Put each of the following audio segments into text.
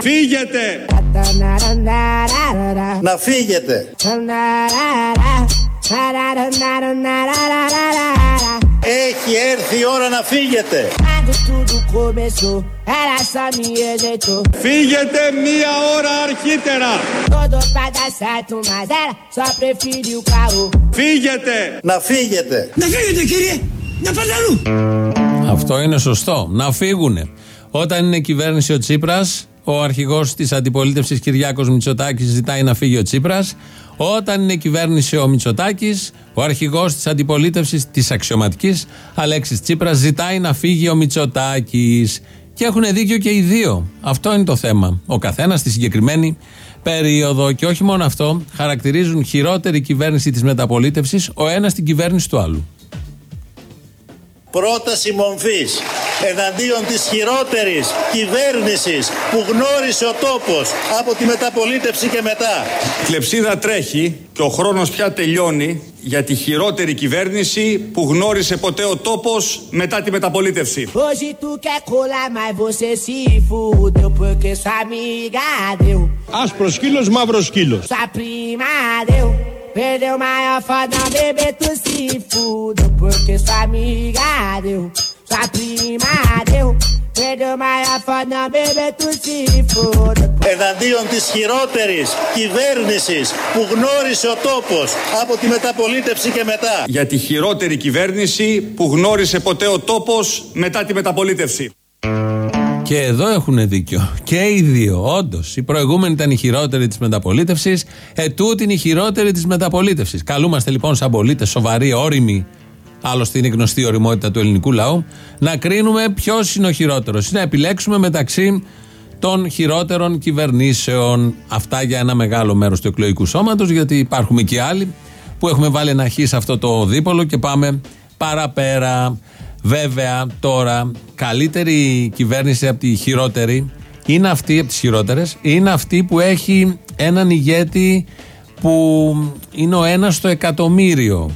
Φύγετε! Να φύγετε! Έχει έρθει η ώρα να φύγετε! Φύγετε μία ώρα αρχίτερα! Φύγετε! Να φύγετε! Να φύγετε κύριε! Να πάτε αλλού! Αυτό είναι σωστό. Να φύγουνε. Όταν είναι κυβέρνηση ο Τσίπρας, ο αρχηγός της αντιπολίτευσης Κυριάκος Μητσοτάκης ζητάει να φύγει ο Τσίπρας. Όταν είναι κυβέρνηση ο Μητσοτάκης, ο αρχηγός της αντιπολίτευσης της αξιωματικής Αλέξης Τσίπρας ζητάει να φύγει ο Μητσοτάκης. Και έχουν δίκιο και οι δύο. Αυτό είναι το θέμα. Ο καθένας στη συγκεκριμένη περίοδο. Και όχι μόνο αυτό, χαρακτηρίζουν χειρότερη κυβέρνηση της μεταπολίτευσης ο ένας την κυβέρνηση του άλλου. Πρόταση μομφής εναντίον της χειρότερης κυβέρνησης που γνώρισε ο τόπος από τη μεταπολίτευση και μετά. Η κλεψίδα τρέχει και ο χρόνος πια τελειώνει για τη χειρότερη κυβέρνηση που γνώρισε ποτέ ο τόπος μετά τη μεταπολίτευση. Άσπρος σκύλος, μαύρος σκύλος. Perdeu maior foda beber tu seafood Porque sua amiga deu Sua prima deu Perdeu maior foda beber tu seafood Εναντίον της χειρότερης κυβέρνησης που γνώρισε ο τόπος από τη μεταπολίτευση και μετά. Για τη χειρότερη κυβέρνηση που γνώρισε ποτέ ο τόπος μετά τη μεταπολίτευση. Και εδώ έχουν δίκιο. Και οι δύο. Όντως. Η προηγούμενη ήταν η χειρότερη της μεταπολίτευσης. Ετούτη είναι η χειρότερη της μεταπολίτευσης. Καλούμαστε λοιπόν σαν πολίτες, σοβαροί, όριμοι. Άλλωστε είναι γνωστή η οριμότητα του ελληνικού λαού. Να κρίνουμε ποιος είναι ο χειρότερος. Να επιλέξουμε μεταξύ των χειρότερων κυβερνήσεων. Αυτά για ένα μεγάλο μέρος του εκλογικού σώματος, γιατί υπάρχουν και άλλοι που έχουμε βάλει ένα χ σε αυτό το δίπολο και πάμε παραπέρα. Βέβαια, τώρα, καλύτερη κυβέρνηση από τη χειρότερη είναι αυτή, από τις χειρότερες, είναι αυτή που έχει έναν ηγέτη που είναι ο ένας στο εκατομμύριο.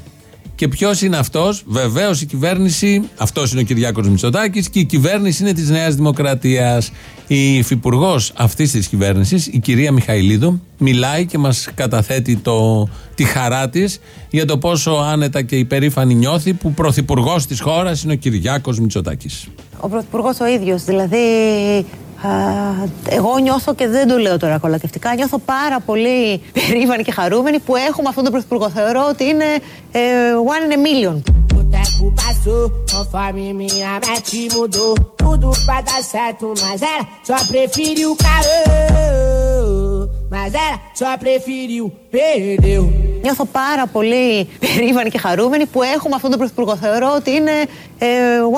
Και ποιος είναι αυτός, βεβαίως η κυβέρνηση, αυτός είναι ο Κυριάκος Μητσοτάκης και η κυβέρνηση είναι της Νέας Δημοκρατίας. Η υφυπουργός αυτής της κυβέρνησης, η κυρία Μιχαηλίδου, μιλάει και μας καταθέτει το, τη χαρά της για το πόσο άνετα και υπερήφανη νιώθει που πρωθυπουργός της χώρας είναι ο Κυριάκος Μητσοτάκης. Ο πρωθυπουργός ο ίδιος, δηλαδή εγώ νιώθω και δεν το λέω τώρα κολακευτικά, νιώθω πάρα πολύ περήφανη και χαρούμενη που έχουμε αυτόν τον πρωθυπουργό. Θεωρώ ότι είναι ε, one in a million. Νιώθω πάρα πολύ περήφανη και χαρούμενη που έχουμε αυτόν τον πρωθυπουργό. Θεωρώ ότι είναι ε,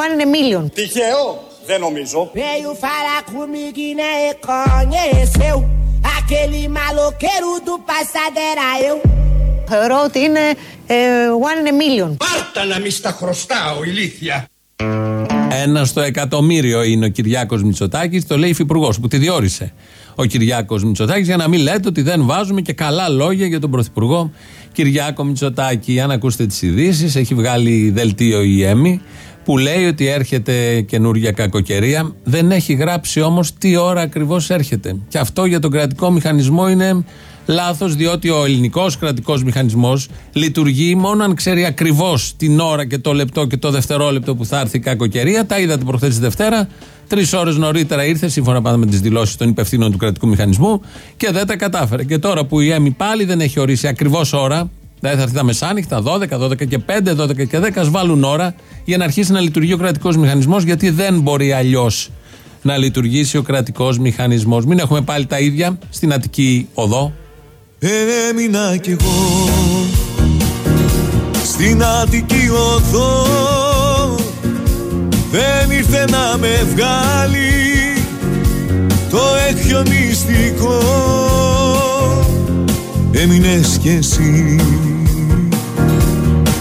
one in a million. Τυχαίο! Δεν νομίζω. Veio falar comigo e nem reconheceu. Aquele maloqueiro do passado era eu. Θεωρώ ότι είναι ε, one in a million. Πάρτα να μη στα χρωστάω, ηλίθεια. Ένα στο εκατομμύριο είναι ο Κυριάκος Μητσοτάκης, το λέει υφυπουργός που τη διόρισε ο Κυριάκος Μητσοτάκης, για να μην λέτε ότι δεν βάζουμε και καλά λόγια για τον Πρωθυπουργό Κυριάκο Μητσοτάκη. Αν ακούσετε τις ειδήσεις, έχει βγάλει δελτίο η ΕΜΗ που λέει ότι έρχεται καινούργια κακοκαιρία. Δεν έχει γράψει όμως τι ώρα ακριβώς έρχεται. Και αυτό για τον κρατικό μηχανισμό είναι λάθος, διότι ο ελληνικός κρατικός μηχανισμός λειτουργεί μόνο αν ξέρει ακριβώς την ώρα και το λεπτό και το δευτερόλεπτο που θα έρθει η κακοκαιρία. Τα είδατε προχθές τη Δευτέρα. Τρεις ώρες νωρίτερα ήρθε, σύμφωνα πάντα με τις δηλώσεις των υπευθύνων του κρατικού μηχανισμού, και δεν τα κατάφερε. Και τώρα που η ΕΜΗ πάλι δεν έχει ορίσει ακριβώς ώρα, Δηλαδή θα έρθει τα μεσάνυχτα, 12, 12 και 5, 12 και 10, βάλουν ώρα για να αρχίσει να λειτουργεί ο κρατικός μηχανισμός, γιατί δεν μπορεί αλλιώς να λειτουργήσει ο κρατικός μηχανισμός. Μην έχουμε πάλι τα ίδια στην Αττική Οδό. Έμεινα κι εγώ στην Αττική Οδό δεν ήρθε να με βγάλει το έχιο μυστικό έμεινες κι εσύ.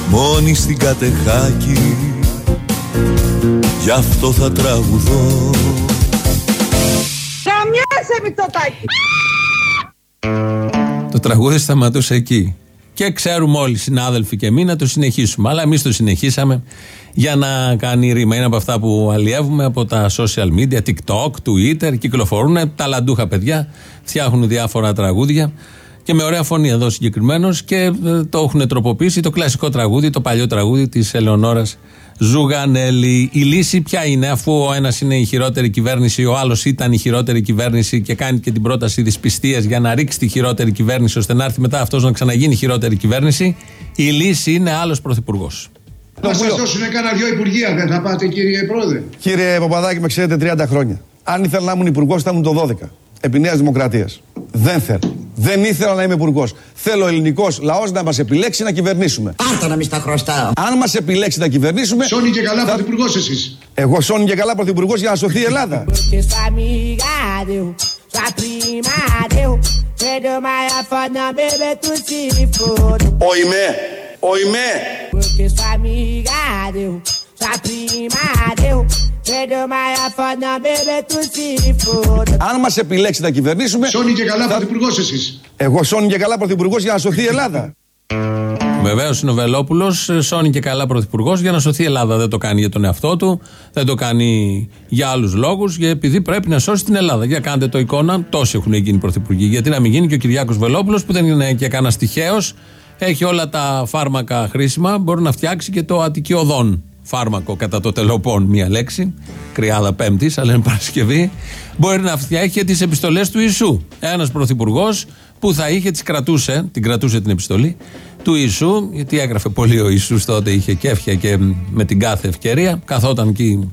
Μόνη στην κατεχάκη. Γι' αυτό θα τραγουδώ. Καμιάσαι Μητσοτάκη Το τραγούδι σταματούσε εκεί. Και ξέρουμε όλοι, συνάδελφοι και εμείς, να το συνεχίσουμε. Αλλά εμείς το συνεχίσαμε για να κάνει ρήμα. Είναι από αυτά που αλλιεύουμε από τα social media, TikTok, Twitter. Κυκλοφορούν ταλαντούχα παιδιά, φτιάχνουν διάφορα τραγούδια και με ωραία φωνή εδώ συγκεκριμένος και ε, το έχουν τροποποιήσει το κλασικό τραγούδι, το παλιό τραγούδι της Ελεονόρας Ζουγανέλη. Η λύση ποια είναι, αφού ο ένας είναι η χειρότερη κυβέρνηση, ο άλλος ήταν η χειρότερη κυβέρνηση και κάνει και την πρόταση δυσπιστία για να ρίξει τη χειρότερη κυβέρνηση, ώστε να έρθει μετά αυτός να ξαναγίνει χειρότερη κυβέρνηση. Η λύση είναι άλλος πρωθυπουργός. Θα σας δώσουν κανένα δυο υπουργεία, δεν θα πάτε κύριε Πρόεδρε. Κύριε Παπαδάκη, με ξέρετε 30 χρόνια. Αν ήθελα να ήμουν υπουργός, θα ήμουν το 12. Επί Νέας Δημοκρατίας. Δεν θέλω. Δεν ήθελα να είμαι υπουργός. Θέλω ο ελληνικός λαός να μας επιλέξει να κυβερνήσουμε. Πάρτα να μην στα χρωστάω. Αν μας επιλέξει να κυβερνήσουμε. Σώνει και καλά θα... πρωθυπουργός εσείς. Εγώ σώνει και καλά πρωθυπουργός για να σωθεί η Ελλάδα. Ο Ιμέ. Ο Ιμέ. Αν μας επιλέξει να κυβερνήσουμε. Σώνει και καλά θα... πρωθυπουργός εσείς. Εγώ σώνει και καλά πρωθυπουργός για να σωθεί η Ελλάδα. Βεβαίως είναι ο Βελόπουλος, σώνει και καλά πρωθυπουργός για να σωθεί η Ελλάδα. Δεν το κάνει για τον εαυτό του, δεν το κάνει για άλλους λόγους, για επειδή πρέπει να σώσει την Ελλάδα. Για κάντε το εικόνα, τόσοι έχουν γίνει πρωθυπουργοί. Γιατί να μην γίνει και ο Κυριάκος Βελόπουλος, που δεν είναι και κανένας τυχαίος, έχει όλα τα φάρμακα χρήσιμα, μπορεί να φτιάξει και το αττικιοδόν φάρμακο κατά το τελοπών, μία λέξη, κρυάδα Πέμπτης, αλλά είναι Παρασκευή, μπορεί να φτιάξει τις επιστολές του Ιησού. Ένας πρωθυπουργός που θα είχε, τις κρατούσε, την κρατούσε την επιστολή του Ιησού, γιατί έγραφε πολύ ο Ιησούς τότε, είχε κέφια και με την κάθε ευκαιρία, καθόταν εκεί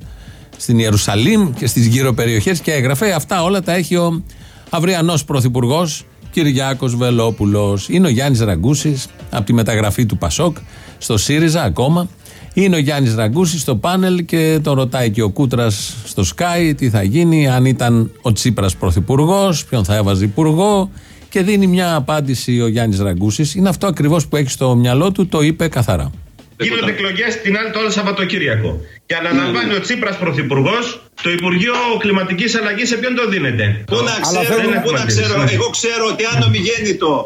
στην Ιερουσαλήμ και στις γύρω περιοχές και έγραφε. Αυτά όλα τα έχει ο αυριανός πρωθυπουργός Κυριάκος Βελόπουλος. Είναι ο Γιάννης Ραγκούσης από τη μεταγραφή του Πασόκ στο ΣΥΡΙΖΑ ακόμα. Είναι ο Γιάννης Ραγκούση στο πάνελ και τον ρωτάει και ο Κούτρας στο Sky τι θα γίνει, αν ήταν ο Τσίπρας πρωθυπουργός, ποιον θα έβαζε υπουργό. Και δίνει μια απάντηση ο Γιάννης Ραγκούσης. Είναι αυτό ακριβώς που έχει στο μυαλό του, το είπε καθαρά. Γίνονται εκλογές την άλλη το Σαββατοκύριακο. Και αναλαμβάνει ο Τσίπρας πρωθυπουργός το Υπουργείο Κλιματικής Αλλαγής σε ποιον το δίνεται; Πού να ξέρω, πού να ξέρω. Εγώ ξέρω ότι αν ομιγέννητο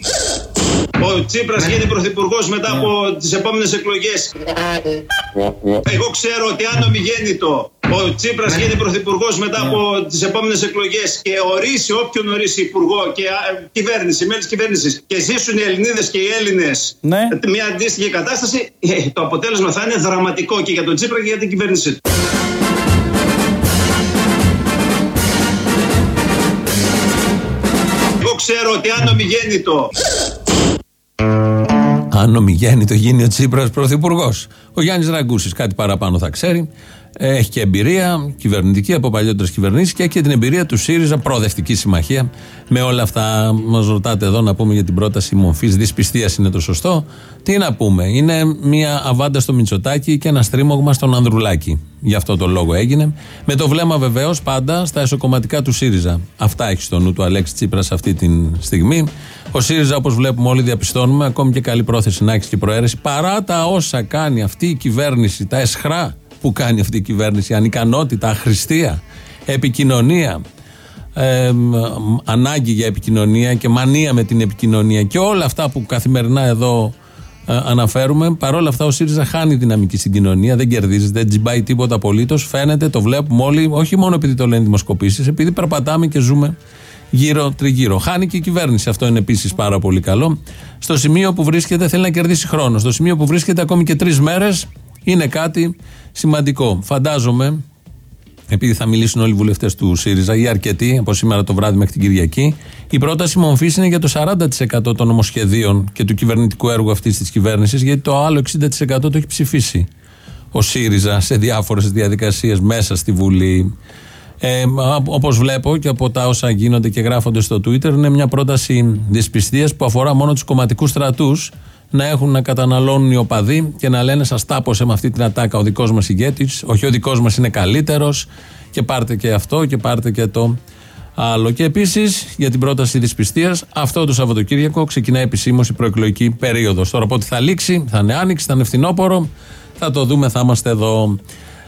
ο Τσίπρας γίνει πρωθυπουργός μετά από τις επόμενες εκλογές. Εγώ ξέρω ότι αν ομιγέννητο ο Τσίπρας γίνει πρωθυπουργός μετά από τις επόμενες εκλογές και ορίσει όποιον ορίσει υπουργό και κυβέρνηση, μέλη της κυβέρνησης και ζήσουν οι Ελληνίδες και οι Έλληνες ναι. μια αντίστοιχη κατάσταση, ε, το αποτέλεσμα θα είναι δραματικό και για τον Τσίπρα και για την κυβέρνηση του. Εγώ ξέρω ότι αν ομιγέννητο αν ομιγέννητο γίνει ο Τσίπρας πρωθυπουργός. Ο Γιάννης Ραγκούσης κάτι παραπάνω θα ξέρει. Έχει και εμπειρία κυβερνητική από παλιότερες κυβερνήσεις και έχει και την εμπειρία του ΣΥΡΙΖΑ, προοδευτική συμμαχία. Με όλα αυτά, μας ρωτάτε εδώ να πούμε για την πρόταση μορφής δυσπιστίας είναι το σωστό. Τι να πούμε, είναι μια αβάντα στο Μητσοτάκι και ένα στρίμωγμα στον Ανδρουλάκη. Γι' αυτό το λόγο έγινε. Με το βλέμμα βεβαίως πάντα στα εσωκομματικά του ΣΥΡΙΖΑ. Αυτά έχει στο νου του Αλέξη Τσίπρας αυτή τη στιγμή. Ο ΣΥΡΙΖΑ, όπως βλέπουμε όλοι, διαπιστώνουμε, ακόμη και καλή πρόθεση να έχει και προαίρεση, παρά τα όσα κάνει αυτή η κυβέρνηση, τα εσχρά που κάνει αυτή η κυβέρνηση, ανικανότητα, αχρηστία, επικοινωνία, ε, ανάγκη για επικοινωνία και μανία με την επικοινωνία και όλα αυτά που καθημερινά εδώ ε, αναφέρουμε. Παρόλα αυτά, ο ΣΥΡΙΖΑ χάνει δυναμική στην κοινωνία, δεν κερδίζει, δεν τζιμπάει τίποτα απολύτως. Φαίνεται, το βλέπουμε όλοι, όχι μόνο επειδή το λένε δημοσκοπήσεις, επειδή περπατάμε και ζούμε γύρω-τριγύρω. Χάνει και η κυβέρνηση. Αυτό είναι επίσης πάρα πολύ καλό. Στο σημείο που βρίσκεται θέλει να κερδίσει χρόνος. Στο σημείο που βρίσκεται ακόμη και τρεις μέρες είναι κάτι σημαντικό. Φαντάζομαι, επειδή θα μιλήσουν όλοι οι βουλευτές του ΣΥΡΙΖΑ ή αρκετοί από σήμερα το βράδυ μέχρι την Κυριακή, η πρόταση μορφή είναι για το 40% των νομοσχεδίων και του κυβερνητικού έργου αυτής της κυβέρνησης, γιατί το άλλο 60% το έχει ψηφίσει ο ΣΥΡΙΖΑ σε διάφορες διαδικασίες μέσα στη Βουλή. Ε, Όπως βλέπω και από τα όσα γίνονται και γράφονται στο Twitter, είναι μια πρόταση δυσπιστίας που αφορά μόνο τους κομματικούς στρατούς να έχουν να καταναλώνουν οι οπαδοί και να λένε σας τάπωσε με αυτή την ατάκα ο δικός μας ηγέτης. Όχι, ο δικός μας είναι καλύτερος και πάρτε και αυτό και πάρτε και το άλλο. Και επίσης για την πρόταση της πιστείας, αυτό το Σαββατοκύριακο ξεκινάει επισήμως η προεκλογική περίοδος. Τώρα πότε θα λήξει, θα είναι άνοιξη, θα είναι φθινόπωρο, θα το δούμε, θα είμαστε εδώ.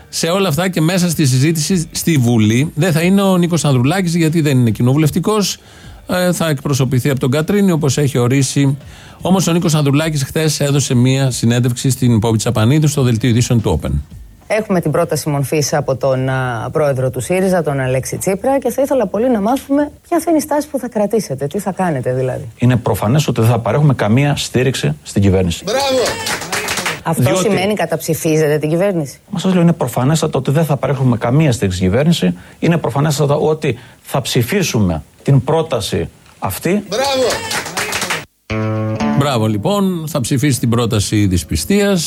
Σε όλα αυτά και μέσα στη συζήτηση στη Βουλή δεν θα είναι ο Νίκος Ανδρουλάκης γιατί δεν είναι κοινοβουλευτικός ε, θα εκπροσωπηθεί από τον Κατρίνη όπως έχει ορίσει. Όμως ο Νίκος Ανδρουλάκης χθες έδωσε μία συνέντευξη στην Πόπη Τσαπανίδου στο δελτίο ειδήσεων του Open. Έχουμε την πρόταση μορφής από τον α, πρόεδρο του ΣΥΡΙΖΑ, τον Αλέξη Τσίπρα, και θα ήθελα πολύ να μάθουμε ποια θα είναι η στάση που θα κρατήσετε, τι θα κάνετε δηλαδή. Είναι προφανές ότι δεν θα παρέχουμε καμία στήριξη στην κυβέρνηση. Μπράβο! Αυτό Διότι- σημαίνει καταψηφίζετε την κυβέρνηση. Μα σας λέω, είναι προφανέστατο ότι δεν θα παρέχουμε καμία στήριξη στην κυβέρνηση. Είναι προφανέστατο ότι θα ψηφίσουμε την πρόταση αυτή. Μπράβο! Μπράβο λοιπόν, θα ψηφίσει την πρόταση δυσπιστία.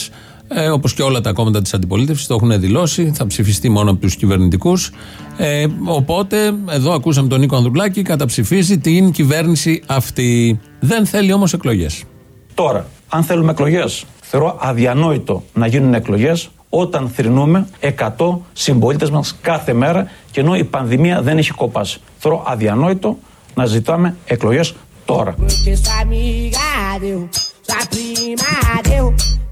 Ε, Όπως και όλα τα κόμματα της αντιπολίτευσης το έχουν δηλώσει, θα ψηφιστεί μόνο από τους κυβερνητικούς. Ε, οπότε, εδώ ακούσαμε τον Νίκο Ανδρουλάκη, καταψηφίζει την κυβέρνηση αυτή. Δεν θέλει όμως εκλογές. Τώρα, αν θέλουμε εκλογές, θεωρώ αδιανόητο να γίνουν εκλογές όταν θρυνούμε 100 συμπολίτες μας κάθε μέρα και ενώ η πανδημία δεν έχει κοπάσει. Θεωρώ αδιανόητο να ζητάμε εκλογές τώρα. Porque sua amiga deu, sua prima deu.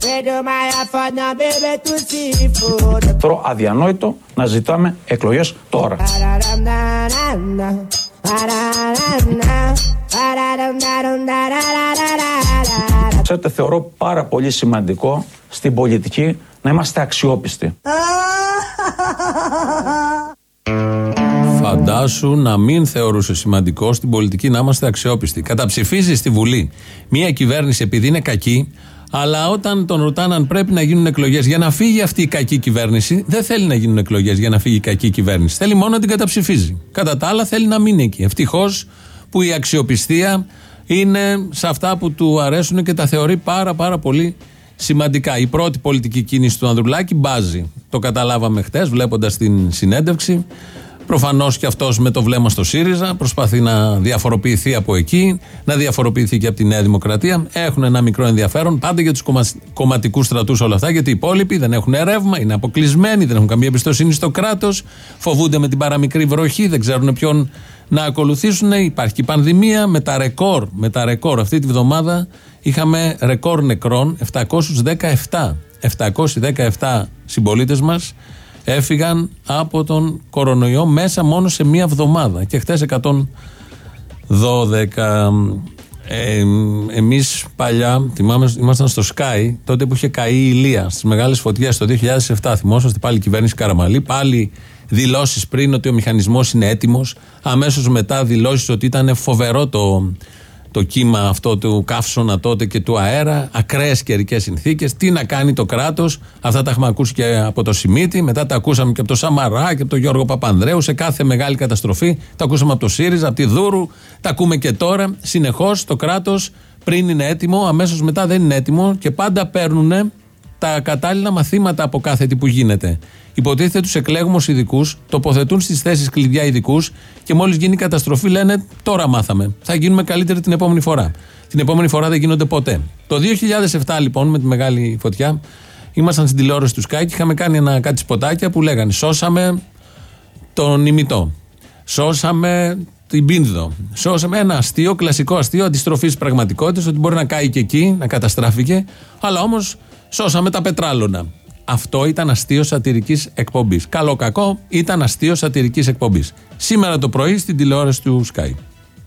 Perdeu mais a foda, bebê, tu se foda. Θεωρώ αδιανόητο να ζητάμε εκλογές τώρα. Pararam-na-na-na, pararam-na, pararam-na-rum-da-da-da-da-da-da. Ξέρετε, θεωρώ πάρα πολύ σημαντικό στην πολιτική να είμαστε αξιόπιστοι. Φαντάσου να μην θεωρούσε σημαντικό στην πολιτική να είμαστε αξιόπιστοι. Καταψηφίζεις στη Βουλή μια κυβέρνηση επειδή είναι κακή, αλλά όταν τον ρωτάνε αν πρέπει να γίνουν εκλογές για να φύγει αυτή η κακή κυβέρνηση, δεν θέλει να γίνουν εκλογές για να φύγει η κακή κυβέρνηση. Θέλει μόνο να την καταψηφίζει. Κατά τα άλλα, θέλει να μείνει εκεί. Ευτυχώς που η αξιοπιστία είναι σε αυτά που του αρέσουν και τα θεωρεί πάρα πάρα πολύ σημαντικά. Η πρώτη πολιτική κίνηση του Ανδρουλάκη μπάζει. Το καταλάβαμε χτες, βλέποντας την συνέντευξη. Προφανώς και αυτός με το βλέμμα στο ΣΥΡΙΖΑ προσπαθεί να διαφοροποιηθεί από εκεί, να διαφοροποιηθεί και από τη Νέα Δημοκρατία. Έχουν ένα μικρό ενδιαφέρον πάντα για τους κομματικούς στρατούς όλα αυτά, γιατί οι υπόλοιποι δεν έχουν ρεύμα, είναι αποκλεισμένοι, δεν έχουν καμία εμπιστοσύνη στο κράτος, φοβούνται με την παραμικρή βροχή, δεν ξέρουν ποιον να ακολουθήσουν. Υπάρχει και η πανδημία με τα ρεκόρ. Με τα ρεκόρ αυτή τη βδομάδα είχαμε ρεκόρ νεκρών 717. 717 συμπολίτες μας έφυγαν από τον κορονοϊό μέσα μόνο σε μία εβδομάδα. Και χτες 112. Ε, εμείς παλιά, θυμάμαι, ήμασταν στο Sky, τότε που είχε καεί η Ηλία στις μεγάλες φωτιές το 2007. Θυμόσαστε πάλι η κυβέρνηση Καραμαλή, πάλι δηλώσεις πριν ότι ο μηχανισμός είναι έτοιμος. Αμέσως μετά δηλώσεις ότι ήταν φοβερό το, το κύμα αυτό του καύσωνα τότε και του αέρα, ακραίες καιρικές συνθήκες. Τι να κάνει το κράτος, αυτά τα έχουμε ακούσει και από το Σιμίτι, μετά τα ακούσαμε και από το Σαμαρά και από τον Γιώργο Παπανδρέου σε κάθε μεγάλη καταστροφή. Τα ακούσαμε από το ΣΥΡΙΖΑ, από τη Δούρου, τα ακούμε και τώρα. Συνεχώς το κράτος πριν είναι έτοιμο, αμέσως μετά δεν είναι έτοιμο και πάντα παίρνουν τα κατάλληλα μαθήματα από κάθε τι που γίνεται. Υποτίθεται τους εκλέγουμε ω ειδικούς, τοποθετούν στις θέσεις κλειδιά ειδικούς και μόλις γίνει η καταστροφή λένε τώρα μάθαμε. Θα γίνουμε καλύτεροι την επόμενη φορά. Την επόμενη φορά δεν γίνονται ποτέ. Το 2007 λοιπόν με τη μεγάλη φωτιά ήμασταν στην τηλεόραση του Sky και είχαμε κάνει ένα, κάτι σποτάκια που λέγανε Σώσαμε τον ημιτό. Σώσαμε την Πίνδο. Σώσαμε ένα αστείο, κλασικό αστείο αντιστροφής πραγματικότητας, ότι μπορεί να κάει και εκεί, να καταστράφηκε, αλλά όμως σώσαμε τα πετράλωνα. Αυτό ήταν αστείο σατυρικής εκπομπής. Καλό κακό ήταν αστείο σατυρικής εκπομπής. Σήμερα το πρωί στην τηλεόραση του Sky.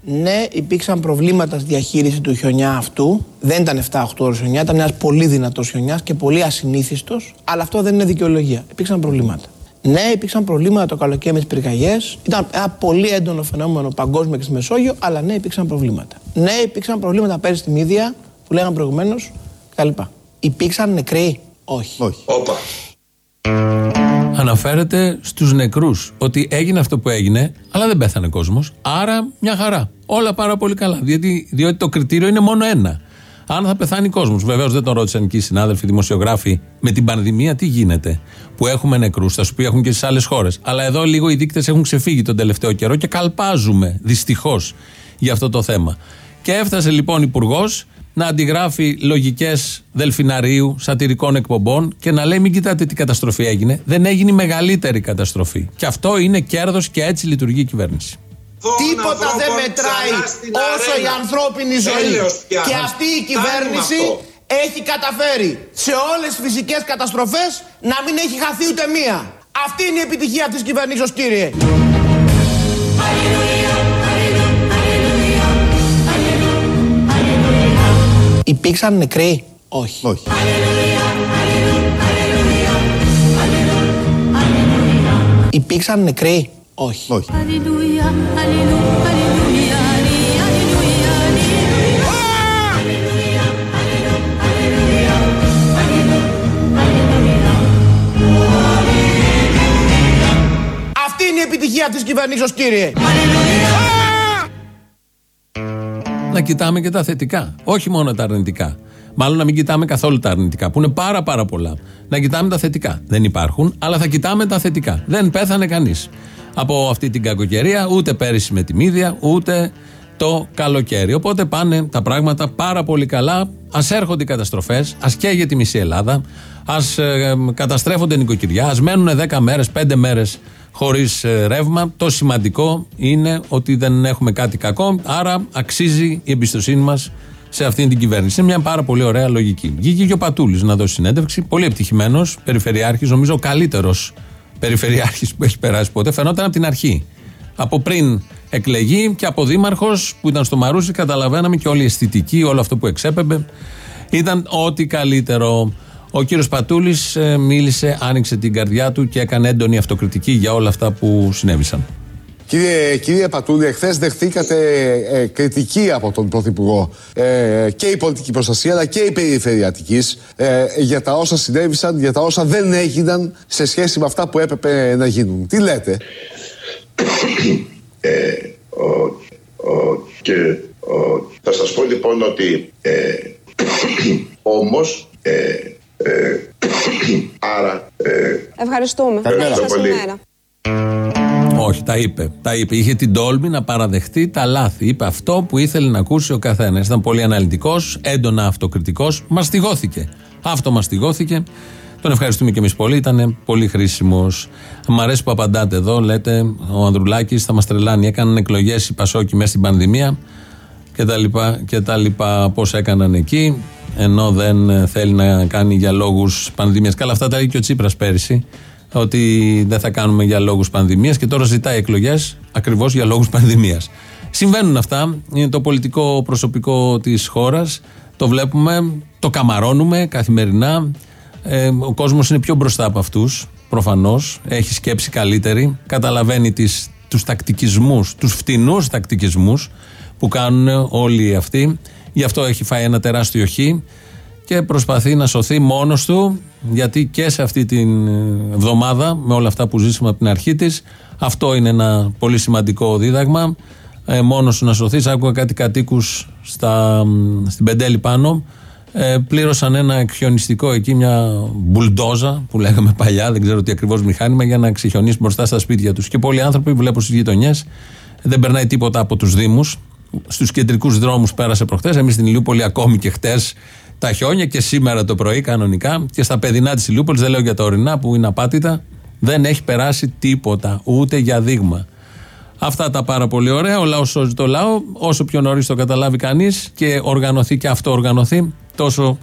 Ναι, υπήρξαν προβλήματα στη διαχείριση του χιονιά αυτού. Δεν ήταν 7-8 ώρες χιονιά, ήταν ένας πολύ δυνατός χιονιάς και πολύ ασυνήθιστος, αλλά αυτό δεν είναι δικαιολογία. Υπήρξαν προβλήματα. Ναι, υπήρξαν προβλήματα το καλοκαίρι με τις πυρκαγιές. Ήταν ένα πολύ έντονο φαινόμενο παγκόσμιο και στη Μεσόγειο, αλλά ναι, υπήρξαν προβλήματα. Ναι, υπήρξαν προβλήματα πέρυσι στη Μύδια, που λέγαμε προηγουμένως, κτλ. Υπήρξαν νεκροί. Όχι. Όχι. Όπα. Αναφέρεται στους νεκρούς. Ότι έγινε αυτό που έγινε, αλλά δεν πέθανε κόσμος. Άρα μια χαρά. Όλα πάρα πολύ καλά. Διότι, διότι το κριτήριο είναι μόνο ένα. Αν θα πεθάνει κόσμος. Βεβαίως δεν τον ρώτησαν και οι συνάδελφοι δημοσιογράφοι με την πανδημία τι γίνεται. Που έχουμε νεκρούς. Θα σου πει έχουν και στις άλλες χώρες. Αλλά εδώ λίγο οι δείκτες έχουν ξεφύγει τον τελευταίο καιρό και καλπάζουμε δυστυχώς για αυτό το θέμα. Και έφτασε λοιπόν υπουργός να αντιγράφει λογικές δελφιναρίου, σατυρικών εκπομπών και να λέει: Μην κοιτάτε τι καταστροφή έγινε. Δεν έγινε η μεγαλύτερη καταστροφή. Και αυτό είναι κέρδος και έτσι λειτουργεί η κυβέρνηση. Τίποτα δεν μετράει όσο η ανθρώπινη ζωή. Και αυτή η κυβέρνηση έχει καταφέρει σε όλες τις φυσικές καταστροφές να μην έχει χαθεί ούτε μία. Αυτή είναι η επιτυχία αυτής της κυβερνήσεως κύριε. Υπήρξαν νεκροί; Όχι. Όχι. Υπήρξαν νεκροί; Όχι. Όχι. Αυτή είναι η επιτυχία της κυβερνήσεως κύριε. Να κοιτάμε και τα θετικά. Όχι μόνο τα αρνητικά. Μάλλον να μην κοιτάμε καθόλου τα αρνητικά, που είναι πάρα πάρα πολλά. Να κοιτάμε τα θετικά. Δεν υπάρχουν, αλλά θα κοιτάμε τα θετικά. Δεν πέθανε κανείς από αυτή την κακοκαιρία, ούτε πέρυσι με τη μύδια, ούτε το καλοκαίρι. Οπότε πάνε τα πράγματα πάρα πολύ καλά. Α έρχονται οι καταστροφές, ας καίγεται η μισή Ελλάδα, ας καταστρέφονται νοικοκυριά, ας μένουν 10 μέρες, 5 μέρες χωρίς ρεύμα. Το σημαντικό είναι ότι δεν έχουμε κάτι κακό, άρα αξίζει η εμπιστοσύνη μας σε αυτήν την κυβέρνηση. Είναι μια πάρα πολύ ωραία λογική. Βγήκε και ο Πατούλης να δώσει συνέντευξη. Πολύ επιτυχημένος, περιφερειάρχης, νομίζω ο καλύτερος περιφερειάρχης που έχει περάσει ποτέ. Φαινόταν από την αρχή. Από πριν εκλεγεί και από δήμαρχος που ήταν στο Μαρούσι, καταλαβαίναμε και όλη η αισθητική, όλο αυτό που εξέπεμπε. Ήταν ό,τι καλύτερο. Ο κύριος Πατούλης μίλησε, άνοιξε την καρδιά του και έκανε έντονη αυτοκριτική για όλα αυτά που συνέβησαν. Κύριε, κύριε Πατούλη, εχθές δεχτήκατε ε, κριτική από τον Πρωθυπουργό ε, και η πολιτική προστασία αλλά και η περιφερειατικής ε, για τα όσα συνέβησαν, για τα όσα δεν έγιναν σε σχέση με αυτά που έπρεπε να γίνουν. Τι λέτε; Ε, ο, ο, και, ο, θα σας πω λοιπόν ότι ε, όμως ε, ε, άρα ε, Ευχαριστούμε. Ευχαριστώ Σας πολύ. ημέρα. Όχι, τα είπε. Τα είπε. Είχε την τόλμη να παραδεχτεί τα λάθη. Είπε αυτό που ήθελε να ακούσει ο καθένας. Ήταν πολύ αναλυτικός, έντονα αυτοκριτικός. Μαστιγώθηκε. Αυτό μαστιγώθηκε. Τον ευχαριστούμε και εμείς πολύ. Ήταν πολύ χρήσιμος. Μ' αρέσει που απαντάτε εδώ. Λέτε, ο Ανδρουλάκης θα μας τρελάνει. Έκαναν εκλογές οι Πασόκοι μέσα στην πανδημία και τα λοιπά, και τα λοιπά πώς έκαναν εκεί ενώ δεν ε, θέλει να κάνει για λόγους πανδημίας. Καλά αυτά τα είπε και ο Τσίπρας πέρυσι ότι δεν θα κάνουμε για λόγους πανδημίας και τώρα ζητάει εκλογές ακριβώς για λόγους πανδημίας. Συμβαίνουν αυτά. Είναι το πολιτικό προσωπικό της χώρας. Το βλέπουμε, το καμαρώνουμε καθημερινά. Ε, ο κόσμος είναι πιο μπροστά από αυτούς προφανώς, έχει σκέψη καλύτερη. Καταλαβαίνει τις, τους τακτικισμούς τους φτηνούς τακτικισμούς που κάνουν όλοι αυτοί. Γι' αυτό έχει φάει ένα τεράστιο χ και προσπαθεί να σωθεί μόνος του γιατί και σε αυτή την εβδομάδα με όλα αυτά που ζήσαμε από την αρχή της αυτό είναι ένα πολύ σημαντικό δίδαγμα. Ε, μόνος σου να σωθείς άκουγα κάτι κατοίκους στα, στην Πεντέλη πάνω ε, πλήρωσαν ένα εκχιονιστικό εκεί μια μπουλντόζα που λέγαμε παλιά δεν ξέρω τι ακριβώς μηχάνημα για να ξεχιονίσει μπροστά στα σπίτια τους. Και πολλοί άνθρωποι βλέπω στις γειτονιές δεν περνάει τίποτα από τους Δήμους στους κεντρικούς δρόμους πέρασε προχθές. Εμείς στην Ηλιούπολη ακόμη και χτες τα χιόνια και σήμερα το πρωί κανονικά. Και στα παιδινά της Ηλιούπολης, δεν λέω για τα ορεινά που είναι απάτητα, δεν έχει περάσει τίποτα, ούτε για δείγμα. Αυτά τα πάρα πολύ ωραία. Ο λαός σώζει το λαό. Όσο πιο νωρίς το καταλάβει κανείς και οργανωθεί και αυτό οργανωθεί, τόσο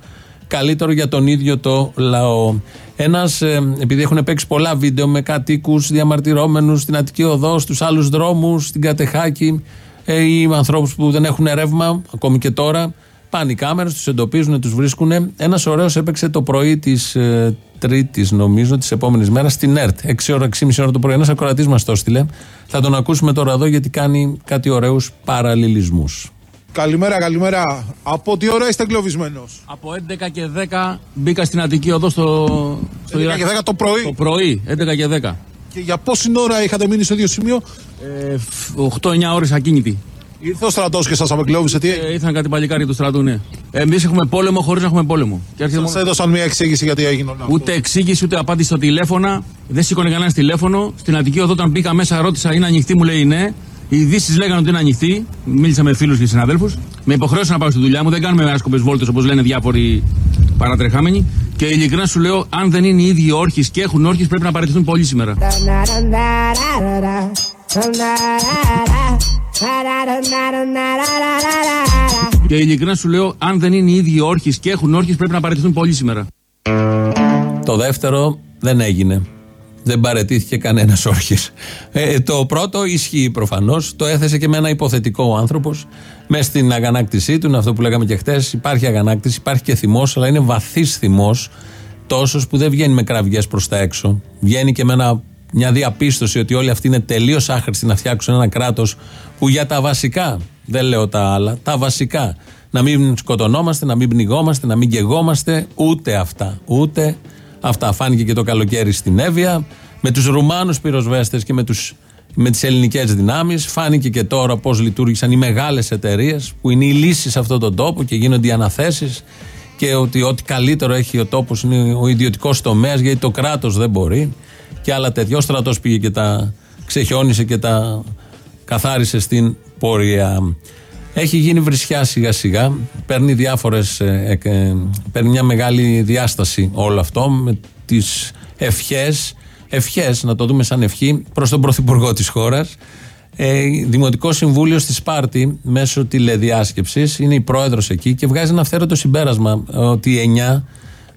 καλύτερο για τον ίδιο το λαό. Ένας, επειδή έχουν παίξει πολλά βίντεο με κατοίκους διαμαρτυρόμενους στην Αττική Οδό, στους άλλους δρόμους, στην Κατεχάκη, ε, ή με ανθρώπους που δεν έχουν ρεύμα, ακόμη και τώρα. Πάνε οι κάμερες, τους εντοπίζουν, τους βρίσκουν. Ένας ωραίος έπαιξε το πρωί της ε, Τρίτης, νομίζω, της επόμενης μέρας στην ΕΡΤ. 6 ώρα, 6,5 ώρα το πρωί. Ένας ακροατής μας το έστειλε. Θα τον ακούσουμε τώρα εδώ γιατί κάνει κάτι ωραίους παραλληλισμούς. Καλημέρα, καλημέρα. Από τι ώρα είστε εγκλωβισμένος; Από 11 και 10 μπήκα στην Αττική Οδό στο. στο 11 και 10 το πρωί. Το πρωί, 11 και 10. Και για πόση ώρα είχατε μείνει στο ίδιο σημείο; Ε, 8-9 ώρες ακίνητη. Ήρθε ο στρατός και σας απεκλώβησε, τι; Ε, ήρθαν κάτι παλικάρι του στρατού, ναι. Εμείς έχουμε πόλεμο χωρίς να έχουμε πόλεμο. Σας έδωσαν μια εξήγηση γιατί έγινε όλο αυτό. Ούτε εξήγηση ούτε απάντηση στο τηλέφωνα. Δεν σήκωνε κανένα τηλέφωνο. Στην Αττική Οδό, όταν μπήκα μέσα, ρώτησα είναι ανοιχτή, μου λέει ναι. Οι ειδήσεις λέγανε ότι είναι ανοιχτή. Μίλησα με φίλους και συναδέλφους. Με υποχρέωσαν να πάω στη δουλειά μου. Δεν κάνουμε άσκοπες βόλτες όπως λένε διάφοροι παρατρεχάμενοι. Και ειλικρινά σου λέω, αν δεν είναι οι ίδιοι όρχες και έχουν όρχες, πρέπει να παραιτηθούν πολύ σήμερα. Και ειλικρινά σου λέω, αν δεν είναι οι ίδιοι όρχες και έχουν όρχες, πρέπει να παραιτηθούν πολύ σήμερα. Το δεύτερο δεν έγινε. Δεν παρετήθηκε κανένας όρχης. Ε, το πρώτο ισχύει προφανώς. Το έθεσε και με ένα υποθετικό ο άνθρωπος. Μες στην αγανάκτησή του, είναι αυτό που λέγαμε και χθε. Υπάρχει αγανάκτηση, υπάρχει και θυμός, αλλά είναι βαθύς θυμός. Τόσος που δεν βγαίνει με κραυγές προς τα έξω. Βγαίνει και με ένα, μια διαπίστωση ότι όλοι αυτοί είναι τελείως άχρηστοι να φτιάξουν ένα κράτος που για τα βασικά, δεν λέω τα άλλα, τα βασικά. Να μην σκοτωνόμαστε, να μην πνιγόμαστε, να μην καιγόμαστε, ούτε αυτά. Ούτε αυτά. Φάνηκε και το καλοκαίρι στην Εύβοια, με τους Ρουμάνους πυροσβέστες και με, τους, με τις ελληνικές δυνάμεις. Φάνηκε και τώρα πώς λειτουργήσαν οι μεγάλες εταιρείες που είναι η λύση σε αυτόν τον τόπο και γίνονται οι αναθέσεις και ότι ό,τι καλύτερο έχει ο τόπος είναι ο ιδιωτικός τομέας γιατί το κράτος δεν μπορεί και άλλα τέτοια. Ο στρατός πήγε και τα ξεχιόνισε και τα καθάρισε στην πορεία. Έχει γίνει βρισιά σιγά σιγά. Παίρνει διάφορες, ε, ε, παίρνει μια μεγάλη διάσταση όλο αυτό με τις ευχές, ευχές να το δούμε σαν ευχή προς τον Πρωθυπουργό της χώρας. Ε, Δημοτικό Συμβούλιο στη Σπάρτη μέσω τηλεδιάσκεψης είναι η πρόεδρος εκεί και βγάζει ένα αυθαίρετο συμπέρασμα ότι οι εννιά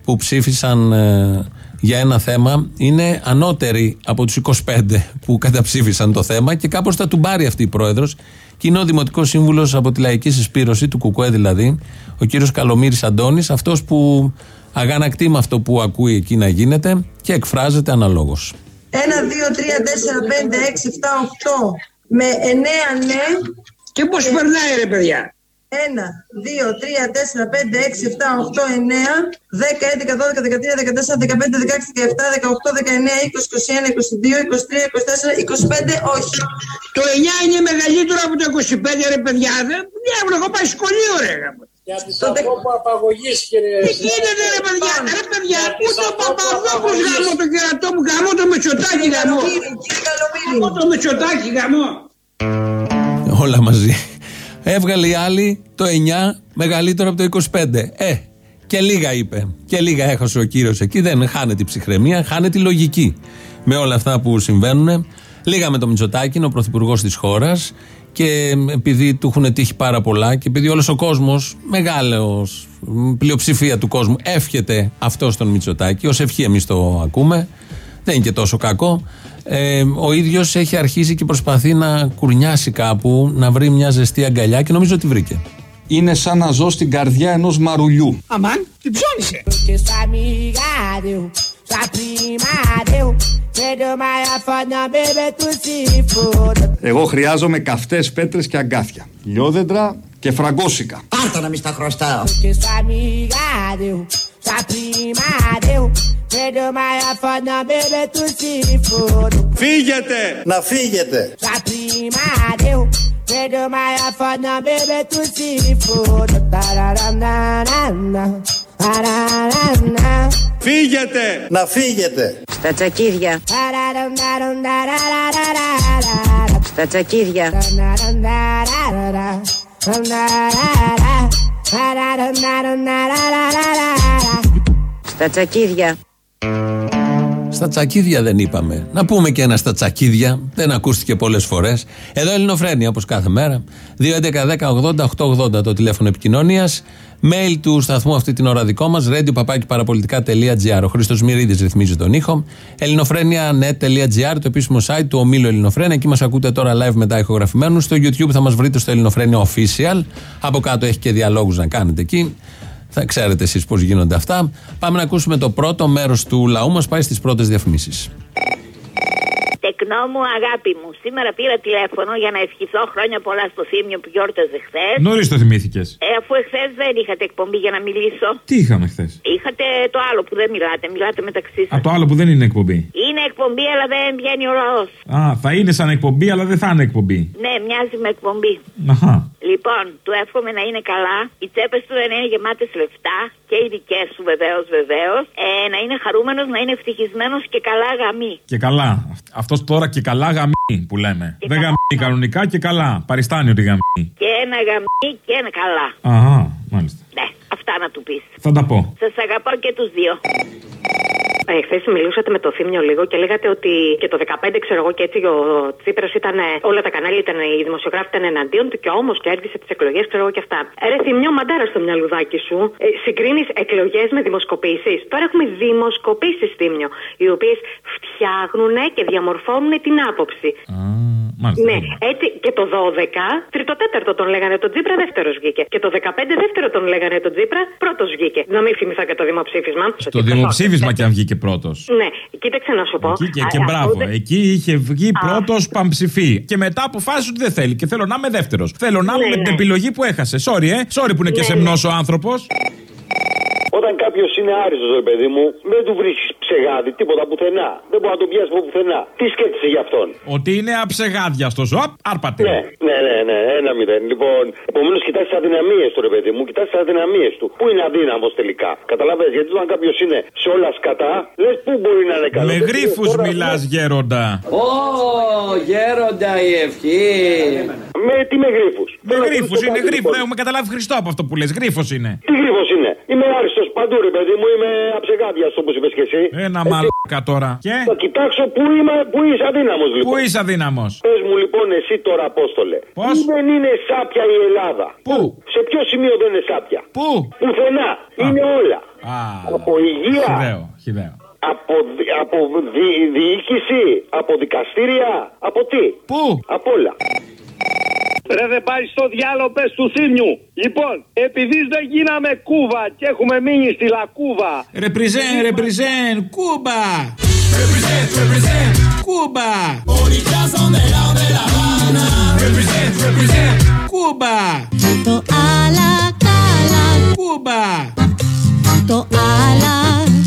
που ψήφισαν ε, για ένα θέμα είναι ανώτεροι από τους 25 που καταψήφισαν το θέμα και κάπως θα του πάρει αυτή η πρόεδρος και είναι ο Δημοτικός Σύμβουλος από τη Λαϊκή Συσπήρωση, του Κουκουέ δηλαδή, ο κύριος Καλομήρη Αντώνης, αυτός που αγανακτεί με αυτό που ακούει εκεί να γίνεται και εκφράζεται αναλόγως. 1, 2, 3, 4, 5, 6, 7, 8 με 9 ναι. Και πώς περνάει ρε παιδιά; 1, 2, 3, 4, 5, 6, 7, 8, 9, 10, 11, 12, 13, 14, 25, όχι. Το 9 είναι μεγαλύτερο από το 25 ρε παιδιά. Δεν έχω πάει σχολείο ρε. Για τη ανθρώπου απαγωγής, κύριε. Τι γίνεται, ρε παιδιά, ρε παιδιά, ούτε ο Παπαδόπουλο γαμώ το κερατό μου, γαμώ το μετσοτάκι γαμώ. Γαμώ το μετσοτάκι γαμώ. Όλα μαζί. Έβγαλε η άλλη το 9 μεγαλύτερο από το 25. Ε, και λίγα είπε. Και λίγα έχασε ο κύριος εκεί. Δεν χάνεται η ψυχραιμία, χάνεται η λογική. Με όλα αυτά που συμβαίνουν. Λίγα με το Μητσοτάκι, είναι ο πρωθυπουργός της χώρας. Και επειδή του έχουν τύχει πάρα πολλά και επειδή όλος ο κόσμος, μεγάλος πλειοψηφία του κόσμου, εύχεται αυτό στον Μητσοτάκι, ως ευχή εμείς το ακούμε. Δεν είναι και τόσο κακό. Ε, ο ίδιος έχει αρχίσει και προσπαθεί να κουρνιάσει κάπου, να βρει μια ζεστή αγκαλιά και νομίζω ότι βρήκε. Είναι σαν να ζω στην καρδιά ενός μαρουλιού. Αμάν, την ψώνισε. Εγώ χρειάζομαι καυτές πέτρες και αγκάθια. Λιόδεντρα και φραγκόσικα. Πάρτα να μη στα χρωστάω. Φύγετε! Να φύγετε! Φύγετε! Να φύγετε! Στα τσακίδια. Στα τσακίδια. Στα τσακίδια. Στα τσακίδια δεν είπαμε. Να πούμε και ένα στα τσακίδια. Δεν ακούστηκε πολλές φορές. Εδώ Ελληνοφρένια όπως κάθε μέρα. 2.11.10.80.880 το τηλέφωνο επικοινωνίας. Mail του σταθμού αυτή την ώρα δικό μας. radio Ο Χρήστος Μυρίδης ρυθμίζει τον ήχο. ελληνοφρένια.net.gr το επίσημο site του ομίλου Ελληνοφρένια. Εκεί μας ακούτε τώρα live μετά ηχογραφημένους. Στο YouTube θα μας βρείτε στο Ελληνοφρένια Official. Από κάτω έχει και διαλόγους να κάνετε εκεί. Θα ξέρετε εσείς πώς γίνονται αυτά. Πάμε να ακούσουμε το πρώτο μέρος του λαού μας. Πάει στις πρώτες διαφημίσεις. Τεκνό μου, αγάπη μου. Σήμερα πήρα τηλέφωνο για να ευχηθώ χρόνια πολλά στο θύμιο που γιόρταζε χθες. Νωρίς το θυμήθηκες. Ε, αφού εχθές δεν είχατε εκπομπή για να μιλήσω. Τι είχαμε χθες; Είχατε το άλλο που δεν μιλάτε. Μιλάτε μεταξύ σας. Α, το άλλο που δεν είναι εκπομπή. Είναι εκπομπή, αλλά δεν βγαίνει ο λαό. Α, θα είναι σαν εκπομπή, αλλά δεν θα είναι εκπομπή. Ναι, μοιάζει με εκπομπή. Αχα. Λοιπόν, του εύχομαι να είναι καλά. Οι τσέπες του δεν είναι γεμάτες λεφτά. Και οι δικές σου βεβαίως, βεβαίως. Ε, να είναι χαρούμενος, να είναι ευτυχισμένος και καλά γαμή. Και καλά. Αυτός τώρα και καλά γαμή που λέμε. Και δεν καλά. γαμή κανονικά και καλά. Παριστάνει ότι γαμή. Και ένα γαμή και ένα καλά. Αχα, μάλιστα. Ναι, Αυτά να του πεις. Θα τα πω. Σας αγαπάω και τους δύο. Ε, Χθες μιλούσατε με το Θήμιο λίγο και λέγατε ότι και το 15 ξέρω εγώ και έτσι ο Τσίπρας ήταν. ε, Όλα τα κανάλια ήταν, οι δημοσιογράφοι ήταν εναντίον του και όμως κέρδισε τις εκλογές, ξέρω εγώ και αυτά. Ε, Ρε Θήμιο, μαντάρα στο μυαλουδάκι σου. Ε, Συγκρίνεις εκλογές με δημοσκοπήσεις. Τώρα έχουμε δημοσκοπήσεις, Θήμιο, οι οποίες φτιάχνουν και διαμορφώνουν την άποψη. Ναι, έτσι και το 12, τρίτο-τέταρτο τον λέγανε τον Τζίπρα, δεύτερος βγήκε. Και το 15 δεύτερο τον λέγανε τον Τζίπρα, πρώτος βγήκε. Να μην θυμηθώ και το δημοψήφισμα. Το δημοψήφισμα κι αν βγήκε πρώτος. Ναι, κοίταξε να σου πω. Εκεί και, και Α, μπράβο. ακούτε- Εκεί είχε βγει πρώτος παμψηφί. Και μετά αποφάσισε ότι δεν θέλει. Και θέλω να είμαι δεύτερος. Θέλω να είμαι Ναι, με την ναι. επιλογή που έχασε. Sorry, ε. Sorry που είναι και Ναι, σεμνό ο άνθρωπος. Όταν κάποιος είναι άριστος, ρε παιδί μου, δεν του βρίσκεις ψεγάδι, τίποτα πουθενά. Δεν μπορεί να τον πιάσει από πουθενά. Τι σκέφτεσαι για αυτόν; Ότι είναι αψεγάδιαστο. Οπ, άρπατε. Ναι, ναι, ναι, ναι, ένα μηδέν. Λοιπόν, επομένως κοιτάς τις αδυναμίες του, ρε παιδί μου, κοιτάς τις αδυναμίες του. Πού είναι αδύναμος τελικά; Καταλαβαίνετε, γιατί όταν κάποιος είναι σε όλα σκατά, λες πού μπορεί να είναι καλό. Με γρήφου μιλάς, γέροντα. Ω, γέροντα η ευχή. Με τι με γρήφου. Με γρήφου είναι γρήφο. Έχουμε καταλάβει Χριστό από αυτό που λες. Γρήφο είναι. Τι γρήφο είναι; Είμαι άριστος παντού, ρε παιδί μου, είμαι αψεγάδιαστος όπως είπες και εσύ. Ένα μαλάκα τώρα. Και; Θα κοιτάξω πού, είμαι, πού είσαι αδύναμος λοιπόν. Πού είσαι αδύναμος; Πες μου λοιπόν εσύ τώρα, Απόστολε. Πώς; Δεν είναι σάπια η Ελλάδα; Πού; Σε ποιο σημείο δεν είναι σάπια; Πού; Πουθενά. Είναι όλα. Α, Από υγεία. χιδαίο, χιδαίο. Από, δι- από δι- διοίκηση. Από δικαστήρια. Από τι; Πού; Από όλα. Ρε δεν πάει στο διάλογο πες του Θήμιου. Λοιπόν, επειδή δεν γίναμε κούβα και έχουμε μείνει στη λακούβα. Ρεπριζέν, ρεπριζέν, Κούμπα. Κούμπα. Κούμπα. Το άλλα καλά Κούμπα. Το άλλα καλά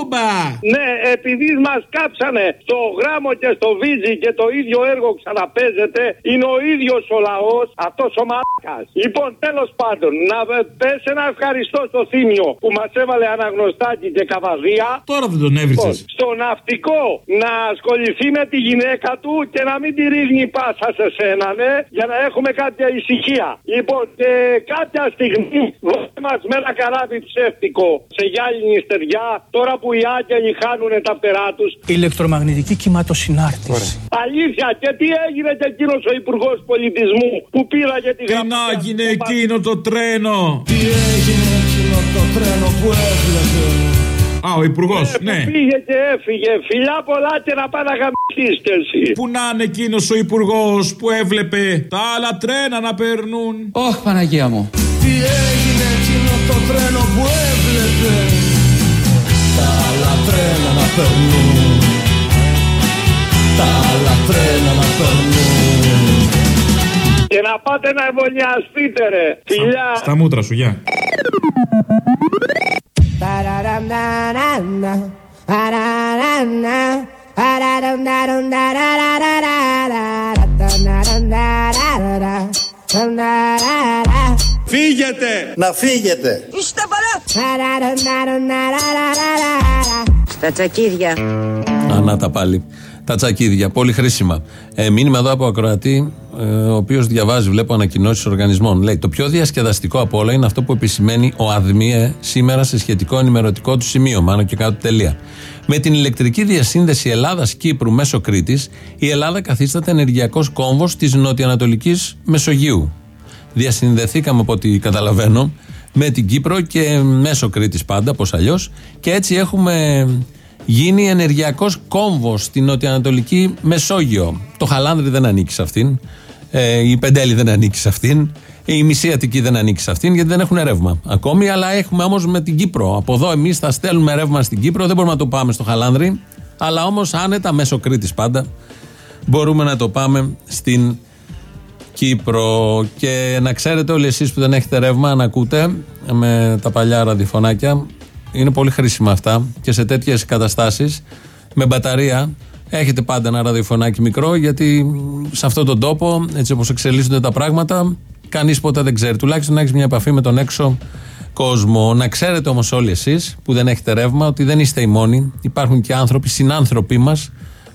Κούμπα Ναι, επειδή μας κάψανε στο γράμμο και στο βίζι και το ίδιο έργο ξαναπέζεται, είναι ο ίδιος ο λαός, αυτός ο μαλάκας. Λοιπόν, τέλος πάντων, να πες ένα ευχαριστώ στο θύμιο που μας έβαλε αναγνωστάκι και καβαδία. Τώρα δεν τον έβρισε. Λοιπόν, στο ναυτικό να ασχοληθεί με τη γυναίκα του και να μην τη ρίχνει πάσα σε σένα, ναι, για να έχουμε κάποια ησυχία. Λοιπόν, και κάποια στιγμή βάλε μας με ένα καράβι ψεύτικο σε γυάλινη στεριά, τώρα που οι άγγελοι χάνουν τα φτερά τους. Ηλεκτρομαγνητική κυματοσυνάρτηση. Αλήθεια, και τι έγινε και εκείνος ο Υπουργός Πολιτισμού που πήραγε τη Τι γραμμή. να γίνει εκείνο το τρένο; Τι έγινε εκείνο το τρένο που έβλεπε; Α, ο υπουργός, ναι. Πήγε και έφυγε. Φιλιά πολλά και να πάει να γαμπηθείς κι εσύ. Πού να είναι εκείνος ο υπουργός που έβλεπε τα άλλα τρένα να περνούν; Ωχ, Παναγία μου. Τι έγινε εκείνο περνούν. Τα άλλα τρένα να περνούν. Και να πάτε να εμβολιαστείτε ρε. Φιλιά. Στα μούτρα σου, γεια. Φύγετε! Να φύγετε! Είστε παρά! Τσακίδια. Ανά τα πάλι. Τα τσακίδια. Πολύ χρήσιμα. Ε, μήνυμα εδώ από ακροατή, ε, ο οποίος διαβάζει, βλέπω ανακοινώσεις οργανισμών. Λέει: Το πιο διασκεδαστικό από όλα είναι αυτό που επισημαίνει ο ΑΔΜΙΕ σήμερα σε σχετικό ενημερωτικό του σημείο. μάλλον και κάτω τελεία. Με την ηλεκτρική διασύνδεση Ελλάδα-Κύπρου μέσω Κρήτης, η Ελλάδα καθίσταται ενεργειακός κόμβος της νοτιοανατολικής Μεσογείου. Διασυνδεθήκαμε από ό,τι καταλαβαίνω με την Κύπρο και μέσω Κρήτης πάντα, πώς αλλιώς και έτσι έχουμε γίνει ενεργειακός κόμβος στην νοτιοανατολική Μεσόγειο. Το Χαλάνδρι δεν ανήκει σε αυτήν, ε, η Πεντέλη δεν ανήκει σε αυτήν, η Μισή Αττική δεν ανήκει σε αυτήν γιατί δεν έχουν ρεύμα ακόμη, αλλά έχουμε όμως με την Κύπρο. Από εδώ εμείς θα στέλνουμε ρεύμα στην Κύπρο, δεν μπορούμε να το πάμε στο Χαλάνδρι, αλλά όμως άνετα μέσω Κρήτης πάντα μπορούμε να το πάμε στην Κύπρο. Και να ξέρετε όλοι εσείς που δεν έχετε ρεύμα, να ακούτε με τα παλιά ραδιοφωνάκια. Είναι πολύ χρήσιμα αυτά και σε τέτοιες καταστάσεις με μπαταρία έχετε πάντα ένα ραδιοφωνάκι μικρό γιατί σε αυτόν τον τόπο, έτσι όπως εξελίσσονται τα πράγματα, κανείς ποτέ δεν ξέρει. Τουλάχιστον να έχεις μια επαφή με τον έξω κόσμο. Να ξέρετε όμως όλοι εσείς που δεν έχετε ρεύμα ότι δεν είστε οι μόνοι. Υπάρχουν και άνθρωποι, συνάνθρωποι μας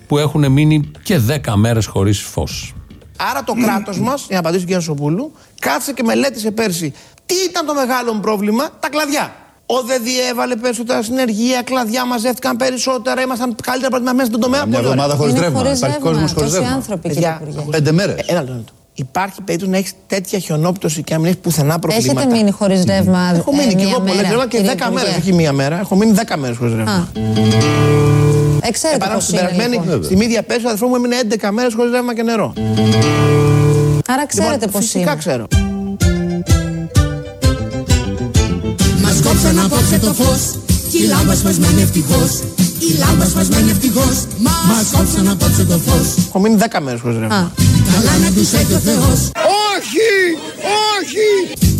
που έχουν μείνει και 10 μέρες χωρίς φως. Άρα το κράτος μας, για να απαντήσω στον κύριο Σοπούλου, κάθισε και μελέτησε πέρσι Τι ήταν το μεγάλο μου πρόβλημα, τα κλαδιά. Ο ΔΕΔΙ έβαλε περισσότερα συνεργεία, κλαδιά μαζεύτηκαν περισσότερα, ήμασταν καλύτερα προετοιμασμένοι στον τομέα. Μια Πολύ ωραία. εβδομάδα χωρίς ρεύμα. Υπάρχει κόσμο χωρίς ρεύμα. Παιδιά, Πέντε μέρες. ε, Ένα λεπτό. Υπάρχει περίπτωση να έχεις τέτοια χιονόπτωση και να μην έχεις πουθενά προβλήματα. Έχετε μείνει χωρίς ρεύμα. Έχω ε, μείνει και μία εγώ πολλέ μέρα, ρεύμα και κύριε 10 μέρες, Υπουργέ. όχι μία μέρα. Έχω μείνει 10 μέρες χωρίς ρεύμα. Ε, ξέρετε Επάνω πώς στην είναι, περασμένη, λοιπόν. στη μύδια πέρσι, ο αδερφός μου έμεινε 11 μέρες χωρίς ρεύμα και νερό. Άρα ξέρετε Λοιπόν, πώς φυσικά είναι. ξέρω. Μας κόψαν απόψε το φως Κι η λάμπα σπασμένη ευτυχώς Η λάμπα σπασμένη ευτυχώς Μας κόψαν απόψε το φως Έχω μείνει 10 μέρες χωρίς ρεύμα. Καλά να τους έχει ο Θεός Όχι! Όχι!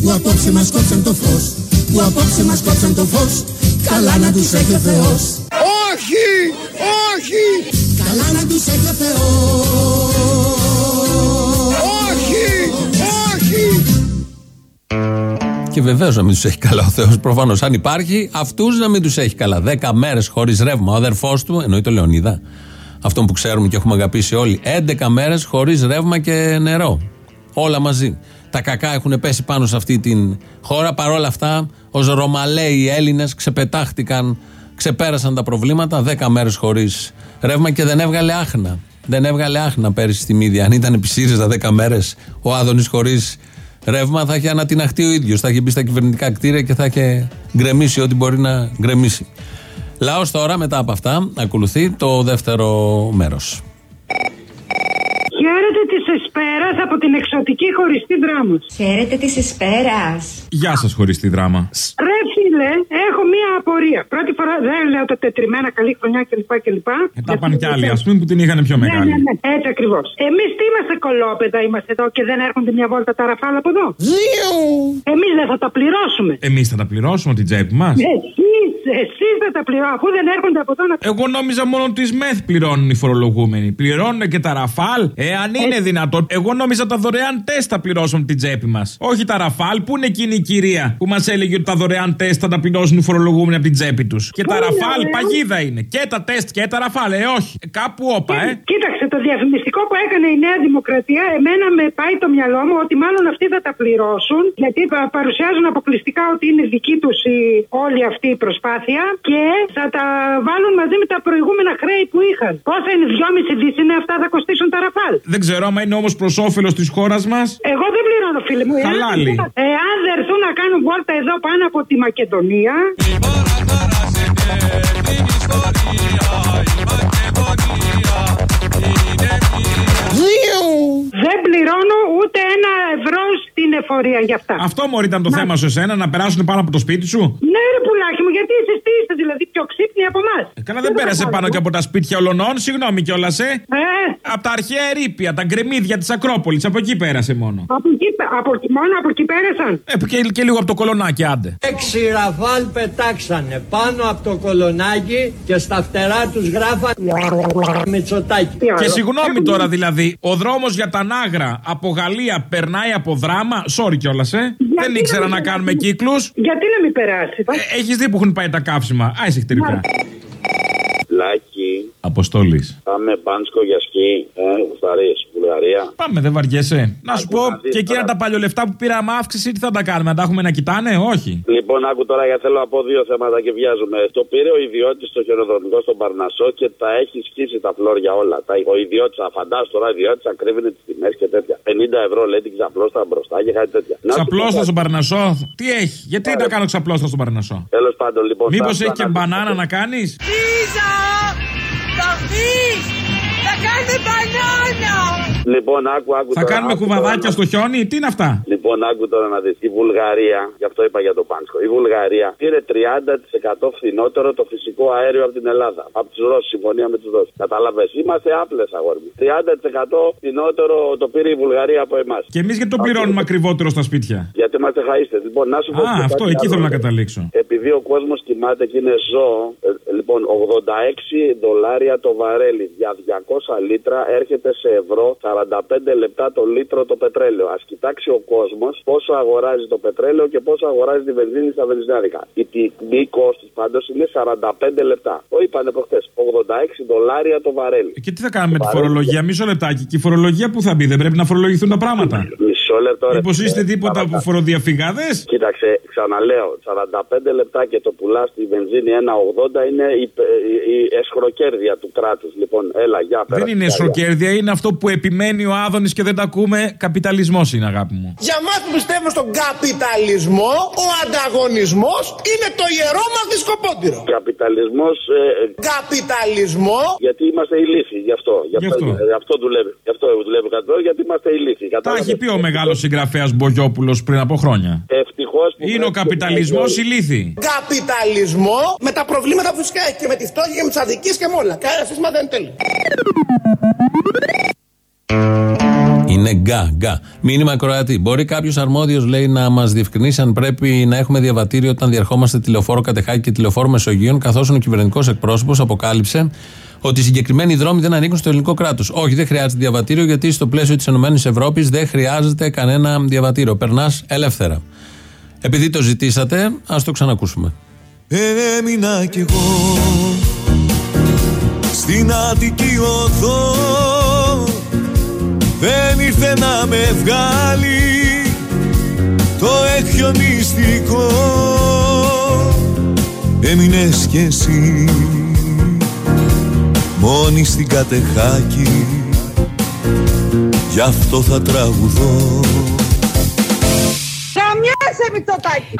Που απόψε μας κόψαν το φως Που απόψε μας κόψαν το φως Καλά να τους έχει ο Θεός Όχι! Όχι! Καλά να τους έχει ο Θεός Και βεβαίως να μην τους έχει καλά ο Θεός. Προφανώς, αν υπάρχει, αυτούς να μην τους έχει καλά. Δέκα μέρες χωρίς ρεύμα. Ο αδερφός του, εννοεί το Λεωνίδα, αυτόν που ξέρουμε και έχουμε αγαπήσει όλοι, 11 μέρες χωρίς ρεύμα και νερό. Όλα μαζί. Τα κακά έχουν πέσει πάνω σε αυτή την χώρα. Παρ' όλα αυτά, ως Ρωμαλαίοι Έλληνες ξεπετάχτηκαν, ξεπέρασαν τα προβλήματα. 10 μέρες χωρίς ρεύμα και δεν έβγαλε άχνα. Δεν έβγαλε άχνα πέρυσι στη Μύδια. Αν ήταν επί ΣΥΡΙΖΑ 10 μέρες ο Άδωνης χωρίς ρεύμα, θα είχε ανατιναχτεί ο ίδιος. Θα είχε μπει στα κυβερνητικά κτίρια και θα είχε γκρεμίσει ό,τι μπορεί να γκρεμίσει. Λαός τώρα, μετά από αυτά, ακολουθεί το δεύτερο μέρος. Χαίρετε της Εσπέρας από την εξωτική χωριστή δράμου. Χαίρετε της Εσπέρας. Γεια σας, χωρί τη δράμα. Ρε φίλε, έχω μία απορία. Πρώτη φορά δεν λέω τα τετριμένα, καλή χρονιά κλπ. κλπ. Ε, τα πάνε κι άλλοι, ας πούμε, που την είχαν πιο Ναι, μεγάλη. ναι, ναι, έτσι ακριβώς. Εμείς τι είμαστε κολόπεδα, είμαστε εδώ και δεν έρχονται μια βόλτα τα ραφάλα από εδώ; Εμείς δεν θα τα πληρώσουμε. Εμείς θα τα πληρώσουμε την τσέπη μας. Εσείς, εσείς θα τα πληρώσουμε, αφού δεν έρχονται από εδώ να Εγώ νόμιζα μόνο τι ΜΕΘ πληρώνουν οι φορολογούμενοι. Πληρώνουν και τα ραφάλ, εάν είναι δυνατόν. Εγώ νόμιζα τα δωρεάν τεστ θα πληρώσουν την τσέπη μας. Όχι τα ραφάλ, που είναι εκείνη η κυρία που μας έλεγε ότι τα δωρεάν τεστ θα τα πληρώσουν οι φορολογούμενοι από την τσέπη τους. Και τα Πού είναι, ραφάλ ωραία. παγίδα είναι. Και τα τεστ και τα ραφάλ, ε, όχι. Ε, Κάπου όπα, ε. Κοίταξε, το διαφημιστικό που έκανε η Νέα Δημοκρατία, εμένα με πάει το μυαλό μου ότι μάλλον αυτοί θα τα πληρώσουν, γιατί πα- παρουσιάζουν αποκλειστικά ότι είναι δική τους όλη αυτή η προσπάθεια και θα τα βάλουν μαζί με τα προηγούμενα χρέη που είχαν. Πόσα είναι, 2,5 δις είναι αυτά θα κοστίσουν τα ραφάλ. Δεν ξέρω άμα είναι όμως προς όφελος της χώρας μας. Εγώ δεν πληρώνω, φίλε μου. Εάν- Χαλάλι. Εάν δεν έρθουν να κάνουν βόλτα εδώ πάνω από τη Μακεδονία. Αστονία. Η λοιπόν, τώρα σε Δεν πληρώνω ούτε ένα ευρώ στην εφορία για αυτά. Αυτό μόλι ήταν το θέμα σου εσένα, να περάσουν πάνω από το σπίτι σου; Ναι, ρε πουλάκι μου, γιατί εσείς τι είστε δηλαδή πιο ξύπνοι από εμάς; Ε, Καλά δεν πέρασε πάνω και από τα σπίτια ολονών, συγγνώμη κιόλας, ε. Ε, Από τα αρχαία ερήπια, τα γκρεμίδια της Ακρόπολης, από εκεί πέρασε μόνο. από εκεί, πε- από, εκεί- μόνο από εκεί πέρασαν; Ε, και, και λίγο από το κολονάκι, άντε. Έξι ραφάλ πετάξανε πάνω από το κολονάκι και στα φτερά τους γράφανε Μητσοτάκη. Και συγγνώμη τώρα δηλαδή, ο δρόμος για τα Νάγρα από Γαλλία περνάει από δράμα. Sorry κιόλας, ε. Δεν ήξερα να κάνουμε κύκλους. Γιατί να μην περάσει. Έχεις δει που έχουν πάει τα καύσιμα. Α, είσαι χτερικά. Λάκι, Αποστόλης. πάμε μπάνσκο για σκι, ε, Βουλγαρία, Βουλγαρία. Πάμε, δεν βαριέσαι. Να σου πω, και εκείνα τα παλιολεφτά που πήραμε αύξηση, τι θα τα κάνουμε, να τα έχουμε να κοιτάνε, όχι. Λοιπόν, άκου τώρα γιατί θέλω να πω δύο θέματα και βιάζομαι. Το πήρε ο ιδιώτης στο χειροδρομικό στον Παρνασό και τα έχει σκίσει τα φλόρια όλα. Τα, ο ιδιώτης, φαντάζομαι τώρα, ο ιδιώτης ακρίβεινε τις τιμές και τέτοια. 50 ευρώ λέει την ξαπλώστα μπροστά και κάτι τέτοια. Να σου πω Ξαπλώστα κάτι. στον Παρνασό. Τι έχει, γιατί να κάνω ξαπλώστα στον Παρνασό; Τέλος πάντων, λοιπόν. Μήπως θα- έχει θα και ανακοινώσω. μπανάνα να κάνεις; Λίζα! Θα έρθεις! Θα κάνουμε μπανάνα! Λοιπόν, άκου, άκου. Θα τώρα, κάνουμε άκου κουβαδάκια τώρα. στο χιόνι, τι είναι αυτά; Λοιπόν, άκου τώρα να δεις. Η Βουλγαρία, γι' αυτό είπα για το Πάνσκο. Η Βουλγαρία πήρε 30% φθηνότερο το φυσικό αέριο από την Ελλάδα. Από τους Ρώσους, συμφωνία με τους Ρώσους. Καταλαβέ. Είμαστε άπλες αγόρι μου. 30% φθηνότερο το πήρε η Βουλγαρία από εμάς. Και εμείς γιατί το πληρώνουμε ακριβότερο στα σπίτια. Γιατί είμαστε χαίστε. Λοιπόν, να σου πω. Α, και αυτό, κάτι εκεί άλλο. θέλω να καταλήξω. Επειδή ο κόσμος κοιμάται και είναι ζώο, ε, λοιπόν, 86 δολάρια το βαρέλι για 200 λίτρα έρχεται σε ευρώ 45 λεπτά το λίτρο το πετρέλαιο. Α κοιτάξει ο κόσμος πόσο αγοράζει το πετρέλαιο και πόσο αγοράζει τη βενζίνη στα βενζινάδικα. Η τιμή κόστου πάντως είναι 45 λεπτά. Το είπανε προχθές. 86 δολάρια το βαρέλι. Και τι θα κάνουμε με τη φορολογία, μισό λεπτάκι. Και η φορολογία που θα μπει, δεν πρέπει να φορολογηθούν τα πράγματα. Μισό Μισό λεπτό. ρε. Μήπως είστε τίποτα από φοροδιαφυγάδες; Κοίταξε, ξαναλέω, 45 λεπτά και το πουλάς στη βενζίνη 1,80 είναι η, η, η εσχροκέρδεια του κράτους. Λοιπόν, έλα, για πέρα. Δεν είναι εσχροκέρδια, είναι αυτό που επιμένει ο Άδωνης και δεν τα ακούμε. Καπιταλισμός είναι, αγάπη μου. Για μας που πιστεύουμε στον καπιταλισμό, ο ανταγωνισμός είναι το ιερό μας δισκοπότηρο. Καπιταλισμός. Ε, Καπιταλισμό. γιατί είμαστε ηλίθιοι, γι' αυτό. Γι' αυτό, Γι' αυτό. γι' αυτό δουλεύει. Γι' αυτό δουλεύει κάτι τέτοιο, γιατί είμαστε ηλίθιοι. Τα έχει πει ο μεγάλος συγγραφέας Μπογιόπουλος πριν από χρόνια. Ευτυχώς Είναι ο καπιταλισμός ηλίθι. Καπιταλισμό με τα προβλήματα που φυσικά έχει και με τη φτώχεια και με τις αδικίες και με όλα. Κανένα σύστημα δεν είναι τέλειο. Είναι γκά, γκά. Μήνυμα Κροατή. Μπορεί κάποιος αρμόδιος, λέει, να μας διευκρινίσει αν πρέπει να έχουμε διαβατήριο όταν διερχόμαστε τηλεφόρο Κατεχάκη και τηλεφόρο Μεσογείων, καθώς ο κυβερνητικός εκπρόσωπος αποκάλυψε ότι οι συγκεκριμένοι δρόμοι δεν ανήκουν στο ελληνικό κράτος. Όχι, δεν χρειάζεται διαβατήριο, γιατί στο πλαίσιο της ΕΕ δεν χρειάζεται κανένα διαβατήριο. Περνάς ελεύθερα. Επειδή το ζητήσατε, ας το ξανακούσουμε. Έμεινα κι εγώ στην Αττική οδό Δεν ήρθε να με βγάλει το εκχιονιστικό Έμεινες κι εσύ μόνη στην κατεχάκη Γι' αυτό θα τραγουδώ Καμιάσαι Μητσοτάκη.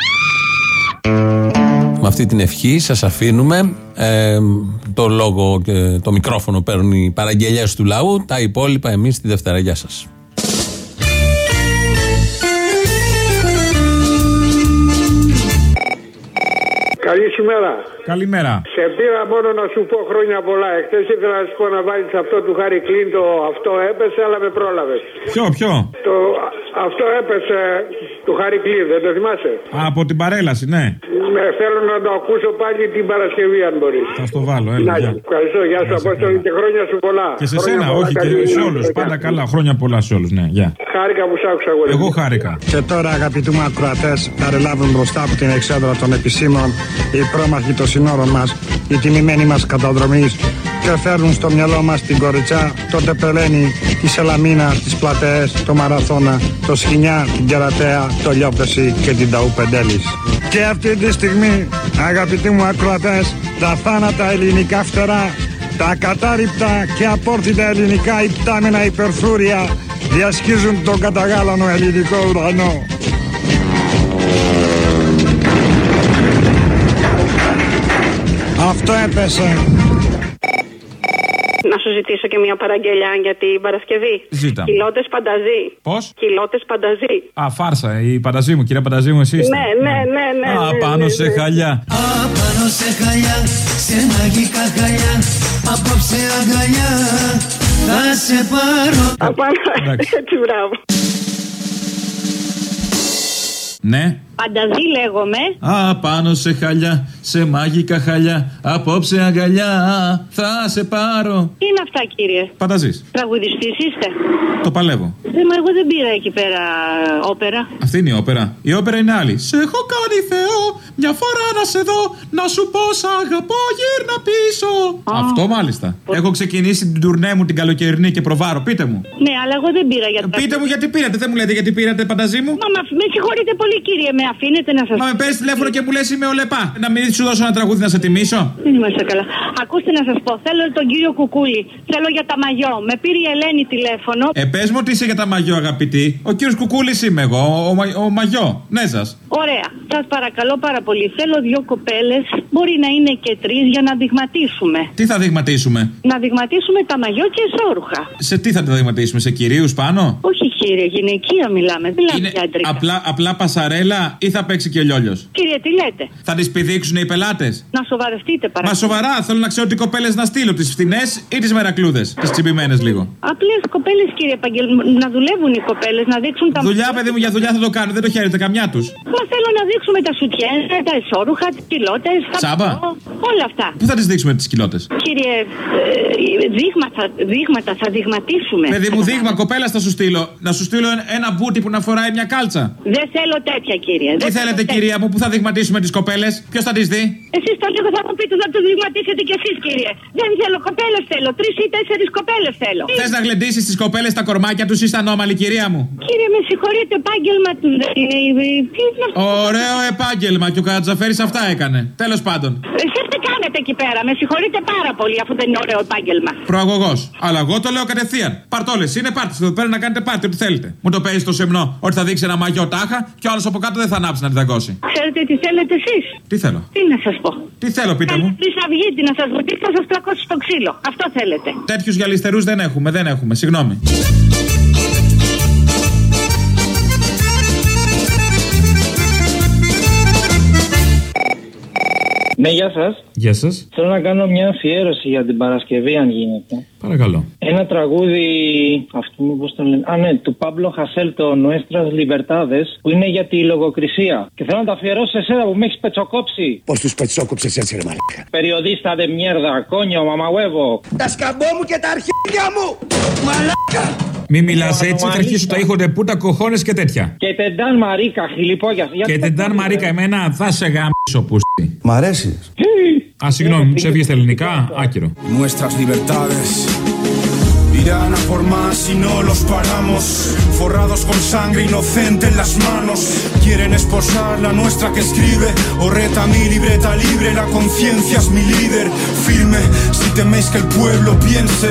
Με αυτή την ευχή σας αφήνουμε. Ε, το λόγο και το μικρόφωνο παίρνουν οι παραγγελίες του λαού. Τα υπόλοιπα εμείς τη Δευτέρα. Γεια σας. Καλή σήμερα. Καλημέρα. Σε πήρα μόνο να σου πω χρόνια πολλά. Εχθές ήθελα να σου πω να βάλεις αυτό του Χάρη Κλίν το αυτό έπεσε, αλλά με πρόλαβες. Ποιο, ποιο; Το, αυτό έπεσε του Χάρη Κλίν, δεν το θυμάσαι; Α, από την παρέλαση, ναι. Ναι, θέλω να το ακούσω πάλι την Παρασκευή, αν μπορείς. Θα στο βάλω, έλα. Να, γεια. ευχαριστώ, γεια σου Απόστολη και χρόνια σου πολλά. Και σε Χρόνια σένα, πολλά, όχι καλή και σε δουλειά. όλους. Πάντα καλά. Χρόνια πολλά σε όλους, ναι. Γεια. Χάρηκα που σ' άκουσα, αγόρι. Εγώ χάρηκα. Και τώρα, αγαπητοί μου ακροατές, θα ρελάβουν μπροστά από την εξέδρα των επισήμων οι πρόμαχοι των συνόρων μας, οι τιμημένοι μας καταδρομής και φέρνουν στο μυαλό μας την κοριτσά, το τεπελένι, τη Σελαμίνα, τις πλατεές, το Μαραθώνα, το Σχοινιά, την Κερατέα, το Λιόπεση και την Ταού Πεντέλης. Και αυτή τη στιγμή, αγαπητοί μου ακροατές, τα θάνατα ελληνικά φτερά τα κατάρριπτα και απόρθητα ελληνικά υπτάμενα υπερθούρια διασχίζουν τον καταγάλανο ελληνικό ουρανό. Αυτό έπεσε. Να σου ζητήσω και μια παραγγελιά για την Παρασκευή. Ζήτα. Κιλότες πανταζή. Πώς; Κιλότες πανταζή. Α, φάρσα, η πανταζή μου, κυρία Πανταζή μου, εσύ είστε. Ναι, ναι, ναι, ναι. Α, ναι, πάνω ναι, σε ναι. χαλιά. Απάνω σε χαλιά, σε μαγικά χαλιά Απόψε αγκαλιά, θα σε πάρω Απάνω. Εντάξει. Έτσι, μπράβο. Ναι. Πανταζή λέγομαι. Α, πάνω σε χαλιά, σε μάγικα χαλιά. Απόψε αγκαλιά, θα σε πάρω. Τι είναι αυτά, κύριε; Πανταζή. Τραγουδιστής είστε. Το παλεύω. Δεν, μα εγώ δεν πήρα εκεί πέρα όπερα. Αυτή είναι η όπερα. Η όπερα είναι άλλη. Σε έχω κάνει Θεό, μια φορά να σε δω, να σου πω σ' αγαπώ, γύρνα πίσω. Αυτό μάλιστα. Έχω ξεκινήσει την τουρνέ μου την καλοκαιρινή και προβάρω. Πείτε μου. Ναι, αλλά εγώ δεν πήρα για το Πείτε μου γιατί πήρατε, δεν μου λέτε γιατί πήρατε, πανταζή μου. Μα, μα με συγχωρείτε πολύ, κύριε. Με αφήνετε να σα. Μα με παίρνεις τηλέφωνο και μου λες είμαι ο Λεπά. Να μην σου δώσω ένα τραγούδι να σε τιμήσω. Δεν είμαστε καλά. Ακούστε να σας πω. Θέλω τον κύριο Κουκούλη. Θέλω για τα μαγιό. Με πήρε η Ελένη τηλέφωνο. Ε, πες μου τι είσαι για τα μαγιό, αγαπητή. Ο κύριος Κουκούλης είμαι εγώ, ο, μα- ο μαγιό. Ναι, σας. Ωραία. Σας παρακαλώ πάρα πολύ. Θέλω δύο κοπέλες. Μπορεί να είναι και τρεις για να δειγματίσουμε. Τι θα δειγματίσουμε; Να δειγματίσουμε τα μαγιό και εσόρουχα. Σε τι θα τα δειγματίσουμε, σε κυρίους πάνω; Όχι κύριε, γυναικεία μιλάμε. Δεν μιλάμε για άντρικα. Απλά, απλά πασαρέλα ή θα παίξει και ο λιόλιος; Κύριε, τι λέτε; Θα τις πηδήξουν οι πελάτες; Να σοβαρευτείτε Μα παρακαλώ. σοβαρά, θέλω να ξέρω τι κοπέλες να στείλω. Τις φθηνέ ή τις μερακλούδες. Τις τσιμπημένες λίγο. Απλές κοπέλες, κύριε Παγγελ, να δουλεύουν οι κοπέλες, να δείξουν τα. Δουλειά, παιδί μου, για δουλειά θα το κάνω. Δεν το χαίρετε καμιά τους. Μα θέλω να δείξουμε τα σουτιέν, τα εσόρουχα, τις πιλότε, τα Τσάμπα. πανό, όλα αυτά. Πού θα τις δείξουμε τις κοιλότες; Κύριε, ε, δείγματα, δείγματα θα δειγματίσουμε. Παιδί μου, δείγμα κοπέλα θα σου στείλω. Να σου στείλω ένα- ένα μπούτι που να φοράει μια κάλτσα. Δεν θέλω τέτοια, κύριε. Τι Δεν θέλετε, θέλω κυρία μου, που θα δειγματίσουμε τις κοπέλες, ποιος θα τις δει; Εσείς το λίγο θα μου πείτε να τους δειγματίσετε κι εσείς, κύριε. Δεν θέλω κοπέλες θέλω. Τρεις ή τέσσερις κοπέλες θέλω. Θες να γλεντήσεις τις κοπέλες τα κορμάκια τους ή στα ανώμαλη, κυρία μου; Κύριε, με συγχωρείτε, επάγγελμα του δεν είναι. η- Τι είναι αυτό. Ωραίο επάγγελμα και ο Κατζαφέρης αυτά έκανε. Τέλος πάντων. Εσείς τι κάνετε εκεί πέρα. Με συγχωρείτε πάρα πολύ αφού δεν είναι ωραίο επάγγελμα. Προαγωγός. Αλλά εγώ το λέω κατευθείαν. Παρτόλες, είναι πάρτι εδώ πέρα να κάνετε πάρτι, ό,τι θέλετε. Μου το παίζεις στο σεμνό ότι θα δείξει ένα μαγιό τάχα και ο άλλος από κάτω δεν θα ανάψει να τη δαγκώσει. Ξέρετε τι θέλετε εσείς; Τι θέλω. Τι να σας πω; Τι θέλω, πείτε μου. Χρυσαυγίτη να σας βοηθήσει να σας πλακώσει στο ξύλο. Αυτό θέλετε. Τέτοιους γυαλιστερούς δεν έχουμε, δεν έχουμε. Συγγνώμη. Ναι, γεια σας. Γεια σας. Θέλω να κάνω μια αφιέρωση για την Παρασκευή, αν γίνεται. Παρακαλώ. Ένα τραγούδι, αυτό μου πώ το λένε. Α, ναι, του Παύλο Χασέλ, το Nuestras Libertades, που είναι για τη λογοκρισία. Και θέλω να το αφιερώσω σε εσένα που με έχει πετσοκόψει. Πώ του πετσόκοψε έτσι, ρε μαλάκα. Περιοδίστα de mierda, κόνιο, μαμαουέβο. Τα σκαμπό μου και τα αρχίδια μου! Μαλάκα! Μη μιλά έτσι, θα αρχίσω τα ήχονται που τα κοχώνε και τέτοια. Και τεντάν Μαρίκα, χιλιπόγια. Και τεντάν Μαρίκα, εμένα θα σε γάμισο που Μ' αρέσει. Α, συγγνώμη, μου ξέφυγε στα ελληνικά, άκυρο. Nuestras libertades Ooh. Irán a por más y no los paramos. Forrados con sangre inocente en las manos. Quieren esposar la nuestra que escribe. O reta mi libreta libre, la conciencia es mi líder. Firme, si teméis que el pueblo piense.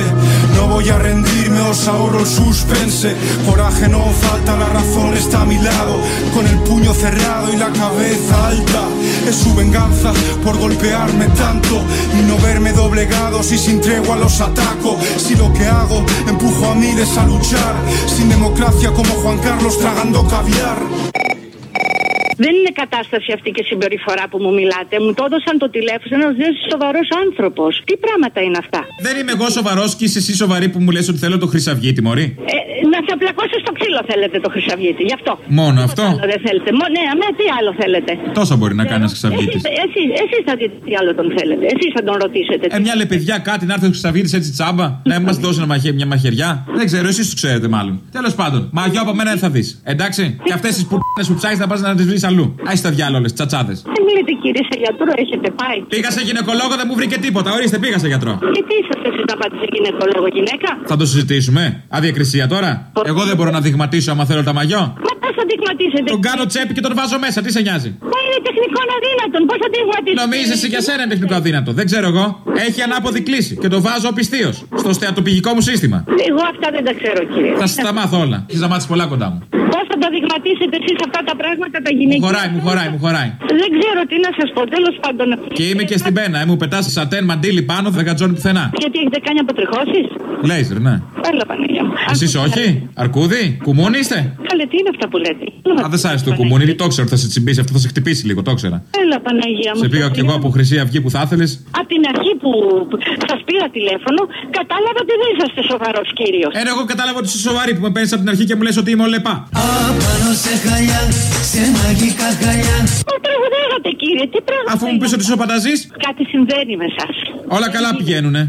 No voy a rendirme, os ahorro el suspense. Coraje no falta, la razón está a mi lado. Con el puño cerrado y la cabeza alta. Es su venganza por golpearme tanto y no verme doblegado si sin tregua los ataco. Si lo que hago empujo a miles a luchar sin democracia como Juan Carlos tragando caviar. Δεν είναι κατάσταση αυτή και συμπεριφορά που μου μιλάτε. Μου το έδωσαν το τηλέφωνο ένας σοβαρός άνθρωπος. Τι πράγματα είναι αυτά; Δεν είμαι εγώ σοβαρός και είσαι εσύ σοβαρή που μου λες ότι θέλω το Χρυσαυγίτη, Μωρή. Ε, να σε πλακώσει στο ξύλο θέλετε το Χρυσαυγίτη, γι' αυτό. Μόνο αυτό; Άλλο δεν θέλετε. Μό, ναι, αμέ, τι άλλο θέλετε. Τόσα μπορεί να κάνει ένα Χρυσαυγίτης. Εσείς, εσείς, εσείς θα δείτε τι άλλο τον θέλετε. Εσείς θα τον ρωτήσετε. Ε, μια λεπαιδιά κάτι να έρθει ο Χρυσαυγίτης έτσι τσάμπα, να μας δώσει ένα μαχαι, μια μαχαιριά. Δεν ξέρω, εσείς τους ξέρετε μάλλον. Τέλος πάντων, μαγιό από μένα δεν θα δεις. Εντάξει; Και αυτές τις που που ψάχνεις να πας να τις βρεις αλλού. Άι τα διάλογε, όλε, τσατσάδες. Δεν μιλείτε κύριε σε γιατρό, έχετε πάει. Πήγα σε γυναικολόγο, δεν μου βρήκε τίποτα. Ορίστε, πήγα σε γιατρό. Και τι είσαστε εσείς να πάτε σε γυναικολόγο γυναίκα; Θα το συζητήσουμε. Αδιακρισία τώρα. Εγώ δεν μπορώ να δειγματίσω άμα θέλω τα μαγιό. Μα πώς θα δειγματίσετε; Τον κάνω τσέπη και τον βάζω μέσα, τι σε νοιάζει; Μα είναι τεχνικό αδύνατον, πώς θα δειγματίσετε; Νομίζεσαι για σένα είναι τεχνικό αδύνατο. Δεν ξέρω εγώ. Έχει ανάποδη κλίση και το βάζω πιστίως στο στεατοπηγικό μου σύστημα. Εγώ αυτά δεν τα ξέρω κύριε. Θα σας τα μάθω όλα. Έχεις να μάθεις πολλά κοντά μου. Πώς θα τα δειγματίσετε εσείς αυτά τα πράγματα τα Μου γυναικεία. χωράει, μου χωράει, μου χωράει. Δεν ξέρω τι να σας πω, τέλος πάντων. Και είμαι και στην πένα, ε, μου πετάς σατέν μαντίλι πάνω, δεν κατζώνει πουθενά. Γιατί έχετε κάνει αποτριχώσεις; Λέιζερ, ναι. Έλα Παναγία μου. Εσείς όχι, αρκούδι, κουμούνι είστε; Καλέ, τι είναι αυτά που λέτε; Α, δεν σ' άρεσε το κουμούνι, γιατί το ξέρω ότι θα σε τσιμπήσει, αυτό θα σε χτυπήσει λίγο, το ξέρα. Έλα Παναγία μου. Σε πήγα κι εγώ από Χρυσή Αυγή που θα ήθελες. Από την αρχή που σας πήρα τηλέφωνο, κατάλαβα ότι δεν είσαστε σοβαρός κύριος. Ένα εγώ κατάλαβα ότι είσαι σοβαρή που με παίρνεις από την αρχή και μου λες ότι είμαι ο λεπά. Απάνω σε χαλιά, σε μαγικά χαλιά Μα τραγουδάγατε κύριε, τι πράγμα. Αφού μου πεις ότι είσαι ο πανταζής, Κάτι συμβαίνει με εσά. όλα καλά πηγαίνουνε.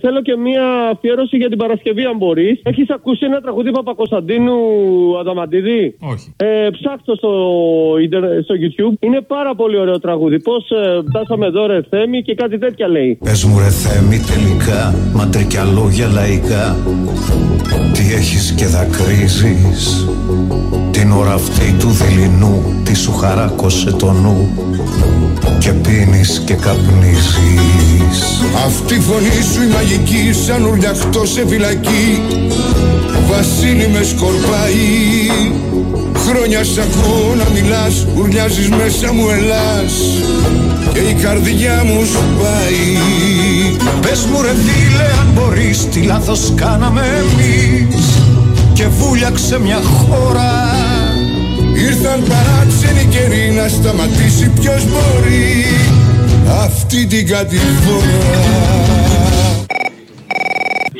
Θέλω και μία αφιέρωση για την Παρασκευή, αν μπορείς. Έχεις ακούσει ένα τραγούδι Παπακοσταντίνου Αδαμαντίδη; Όχι. Ε, ψάχτω στο, ίντερνετ- στο YouTube. Είναι πάρα πολύ ωραίο τραγούδι. Πώς φτάσαμε εδώ, ρε Θέμη, και κάτι τέτοια λέει. Πες μου ρε Θέμη τελικά Μαντρικιά λόγια λαϊκά Τι έχεις και δακρύζεις; Την ώρα αυτή του δειλινού Τι σου χαράκωσε το νου Και πίνεις και καπνίζεις. Αυτή η φωνή σου η μαγική σαν ουρλιαχτό σε φυλακή. Βασίλη με σκορπάει. Χρόνια σ' ακούω να μιλάς Ουρλιάζεις μέσα μου ελάς. Και η καρδιά μου σπάει Πες μου ρε φίλε αν μπορείς Τι λάθος κάναμε εμείς Και βούλιαξε μια χώρα Ήρθαν παράξενοι καιροί να σταματήσει ποιος μπορεί Αυτή την κατηφόρα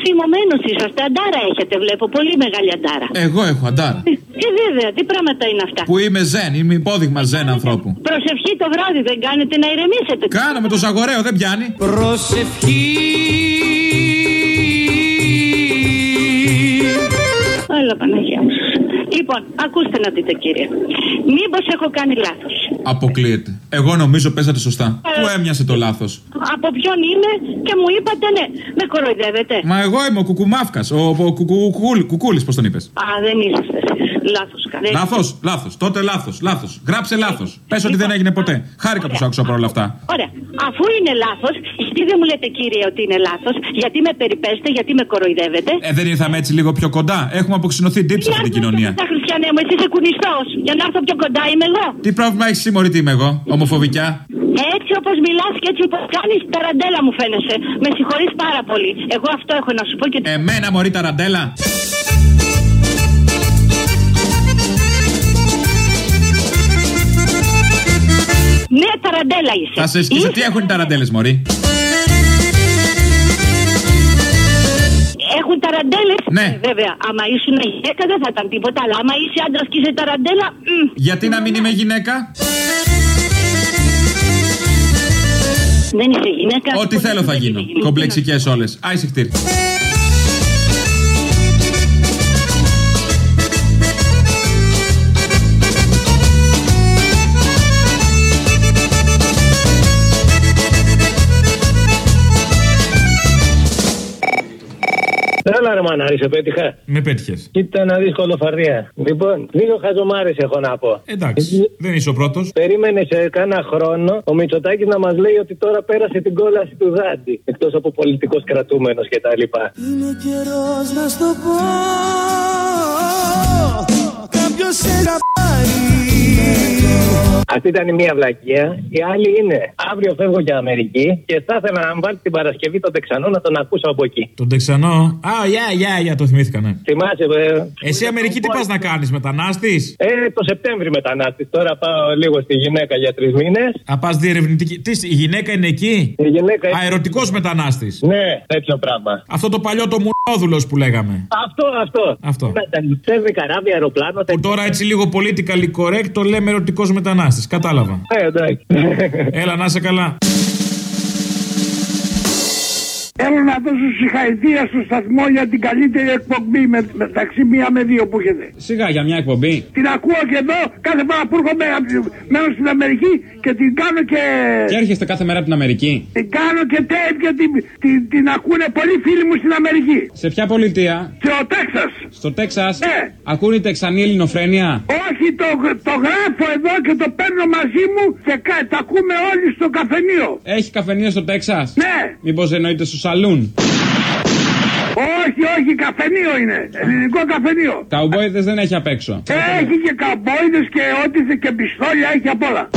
Θυμωμένος είσαστε. Αντάρα έχετε, βλέπω. Πολύ μεγάλη αντάρα. Εγώ έχω αντάρα. Ε, βέβαια, τι πράγματα είναι αυτά. Που είμαι ζεν, είμαι υπόδειγμα ζεν ανθρώπου. Προσευχή το βράδυ δεν κάνετε να ηρεμήσετε. Κάναμε το ζαγορέο, δεν πιάνει. Προσευχή Έλα, Παναγία μου. Λοιπόν, ακούστε να δείτε, κύριε. Μήπως έχω κάνει λάθος; Αποκλείεται. Εγώ νομίζω παίζατε σωστά. Ε. Πού έμοιασε το λάθος; Από ποιον είμαι και μου είπατε ναι. Με κοροϊδεύετε. Μα εγώ είμαι ο κουκουμάφκα. Ο, ο κουκούλη, κουκούλης, πώς τον είπες; Α, δεν είσαστε εσείς. Λάθος κάνετε. Λάθος, λάθος. Τότε λάθος, λάθος. Γράψε λάθος. Πες ότι δεν έγινε ποτέ. Χάρηκα που σ' άκουσα παρόλα αυτά. Ωραία. Αφού είναι λάθος, γιατί δεν μου λέτε κύριε ότι είναι λάθος, γιατί με περιπέστε, γιατί με κοροϊδεύετε; Ε, δεν ήρθαμε έτσι λίγο πιο κοντά. Έχουμε αποξηνωθεί ντύψη σε αυτή την κοινωνία. Τα χριστιανέ μου, εσύ είσαι κουνιστός. Για να έρθω πιο κοντά είμαι εγώ. Τι πρόβλημα έχεις συμμορεί τι είμαι εγώ, ομοφοβικιά. Έτσι όπως μιλάς και έτσι όπως κάνεις, ταραντέλα μου φαίνεσαι. Με συγχωρείς πάρα πολύ. Εγώ αυτό έχω να σου πω και. Εμένα μωρή ταραντέλα. Ναι, ταραντέλα είσαι. Θα σε σκίσω. Είσαι- Τι έχουν οι ταραντέλες, Μωρή; Έχουν ταραντέλες; Ναι. βέβαια, άμα ήσουν γυναίκα δεν θα ήταν τίποτα. Αλλά άμα είσαι άντρας και είσαι ταραντέλα. μμ. Γιατί να μην είμαι γυναίκα; Δεν είσαι γυναίκα. Ό,τι θέλω θα γίνω. Κομπλεξικές όλες. Άισε χτύρ. Έλα ρε μανάρι, σε πέτυχα; Με πέτυχες. Κοίτα να δεις κολοφαρδία. Λοιπόν, δύο χαζομάρες έχω να πω. Εντάξει, δεν είσαι ο πρώτος. Περίμενε σε κάνα χρόνο ο Μητσοτάκης να μας λέει ότι τώρα πέρασε την κόλαση του Δάντη. Εκτός από πολιτικός κρατούμενος κτλ. Είναι καιρός να στο πω Κάποιος σε αγαπάει Αυτή ήταν η μία βλακεία. Η άλλη είναι αύριο φεύγω για Αμερική και θα ήθελα να μου βάλει την Παρασκευή τον Τεξανό να τον ακούσω από εκεί. Τον Τεξανό; Α, γεια, γεια, γεια, το θυμήθηκα, ναι. Θυμάσαι, ε, Εσύ Αμερική τι πας να κάνεις, μετανάστης; Ε, το Σεπτέμβρη μετανάστης. Τώρα πάω λίγο στη γυναίκα για τρεις μήνες. Α, πας διερευνητική. Τι, η γυναίκα είναι εκεί; Η γυναίκα Αερωτικός μετανάστης. Ναι, τέτοιο πράγμα. Αυτό το παλιό το μουρόδουλος που λέγαμε. Αυτό, αυτό. Αυτό. Μεταναστεύει καράβι, αεροπλάνο. Που τώρα έτσι λίγο politically correct το λέμε ερωτικός μετανάστης. Κατάλαβα. Ε, εντάξει. Έλα, να είσαι καλά. Θέλω να δώσω συγχαρητήρια στο σταθμό για την καλύτερη εκπομπή με, μεταξύ μία με δύο που έχετε. Σιγά για μια εκπομπή. Την ακούω και εδώ κάθε φορά που έρχομαι μένω στην Αμερική και την κάνω και. Και έρχεστε κάθε μέρα από την Αμερική. Την κάνω και tape και την, την, την ακούνε πολλοί φίλοι μου στην Αμερική. Σε ποια πολιτεία; Στο Τέξας. Στο Τέξας; Ναι. Ακούνε η Τεξανή ελληνοφρένεια; Όχι, το, το γράφω εδώ και το παίρνω μαζί μου και κα- τα ακούμε όλοι στο καφενείο. Έχει καφενείο στο Τέξας; Ναι. Μήπως εννοείται στο σαλούν. Όχι, όχι, καφενείο είναι. Ελληνικό καφενείο. Καουμπόιδε δεν έχει απ' έξω. Έχει και καμπόιδες και ό,τι θε και πιστόλια έχει απ' όλα.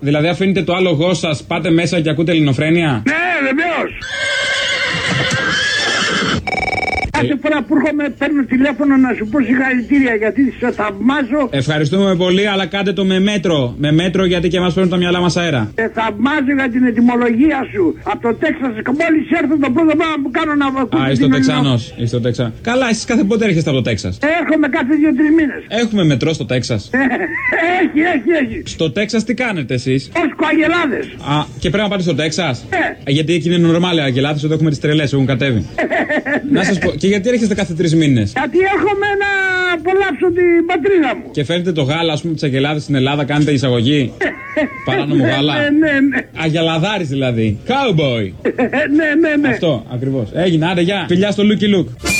Δηλαδή αφήνετε το άλογο σας, πάτε μέσα και ακούτε ελληνοφρένεια; Ναι, βεβαίως. Κάθε φορά που έρχομαι παίρνω τηλέφωνο να σου πω συγχαρητήρια γιατί σε θαυμάζω Ευχαριστούμε πολύ, αλλά κάντε το με μέτρο. Με μέτρο γιατί και εμάς παίρνουν τα μυαλά μας αέρα. σε θαυμάζω για την ετοιμολογία σου. Από το Τέξας και μόλις έρθω το πρώτο πράγμα που κάνω να ακούω. Α, είστε ο Τεξανός. Είστε ο Τεξα. Καλά, εσεί κάθε πότε έρχεστε από το Τέξας; Έρχομαι κάθε δύο-τρεις μήνες. Έχουμε μετρό στο Τέξας. έχει, έχει, έχει. Στο Τέξας τι κάνετε εσείς; Ω κοαγελάδες. Α, και πρέπει να πάτε στο Τέξας; Ε. Γιατί εκεί είναι νορμάλ αγελάδες, εδώ έχουμε τις τρελές, έχουν κατέβει. να σας πω, και γιατί έρχεστε κάθε τρεις μήνες; Γιατί έρχομαι να απολαύσω την πατρίδα μου. Και φέρνετε το γάλα, ας πούμε, τις αγελάδες στην Ελλάδα, κάνετε εισαγωγή; Παράνομο Ναι, γάλα. Ναι, ναι, ναι. Αγελαδάρης δηλαδή. Cowboy. ναι, ναι, ναι. Αυτό ακριβώς. Έγινε, άντε, γεια. Φιλιά στο Lucky Luke.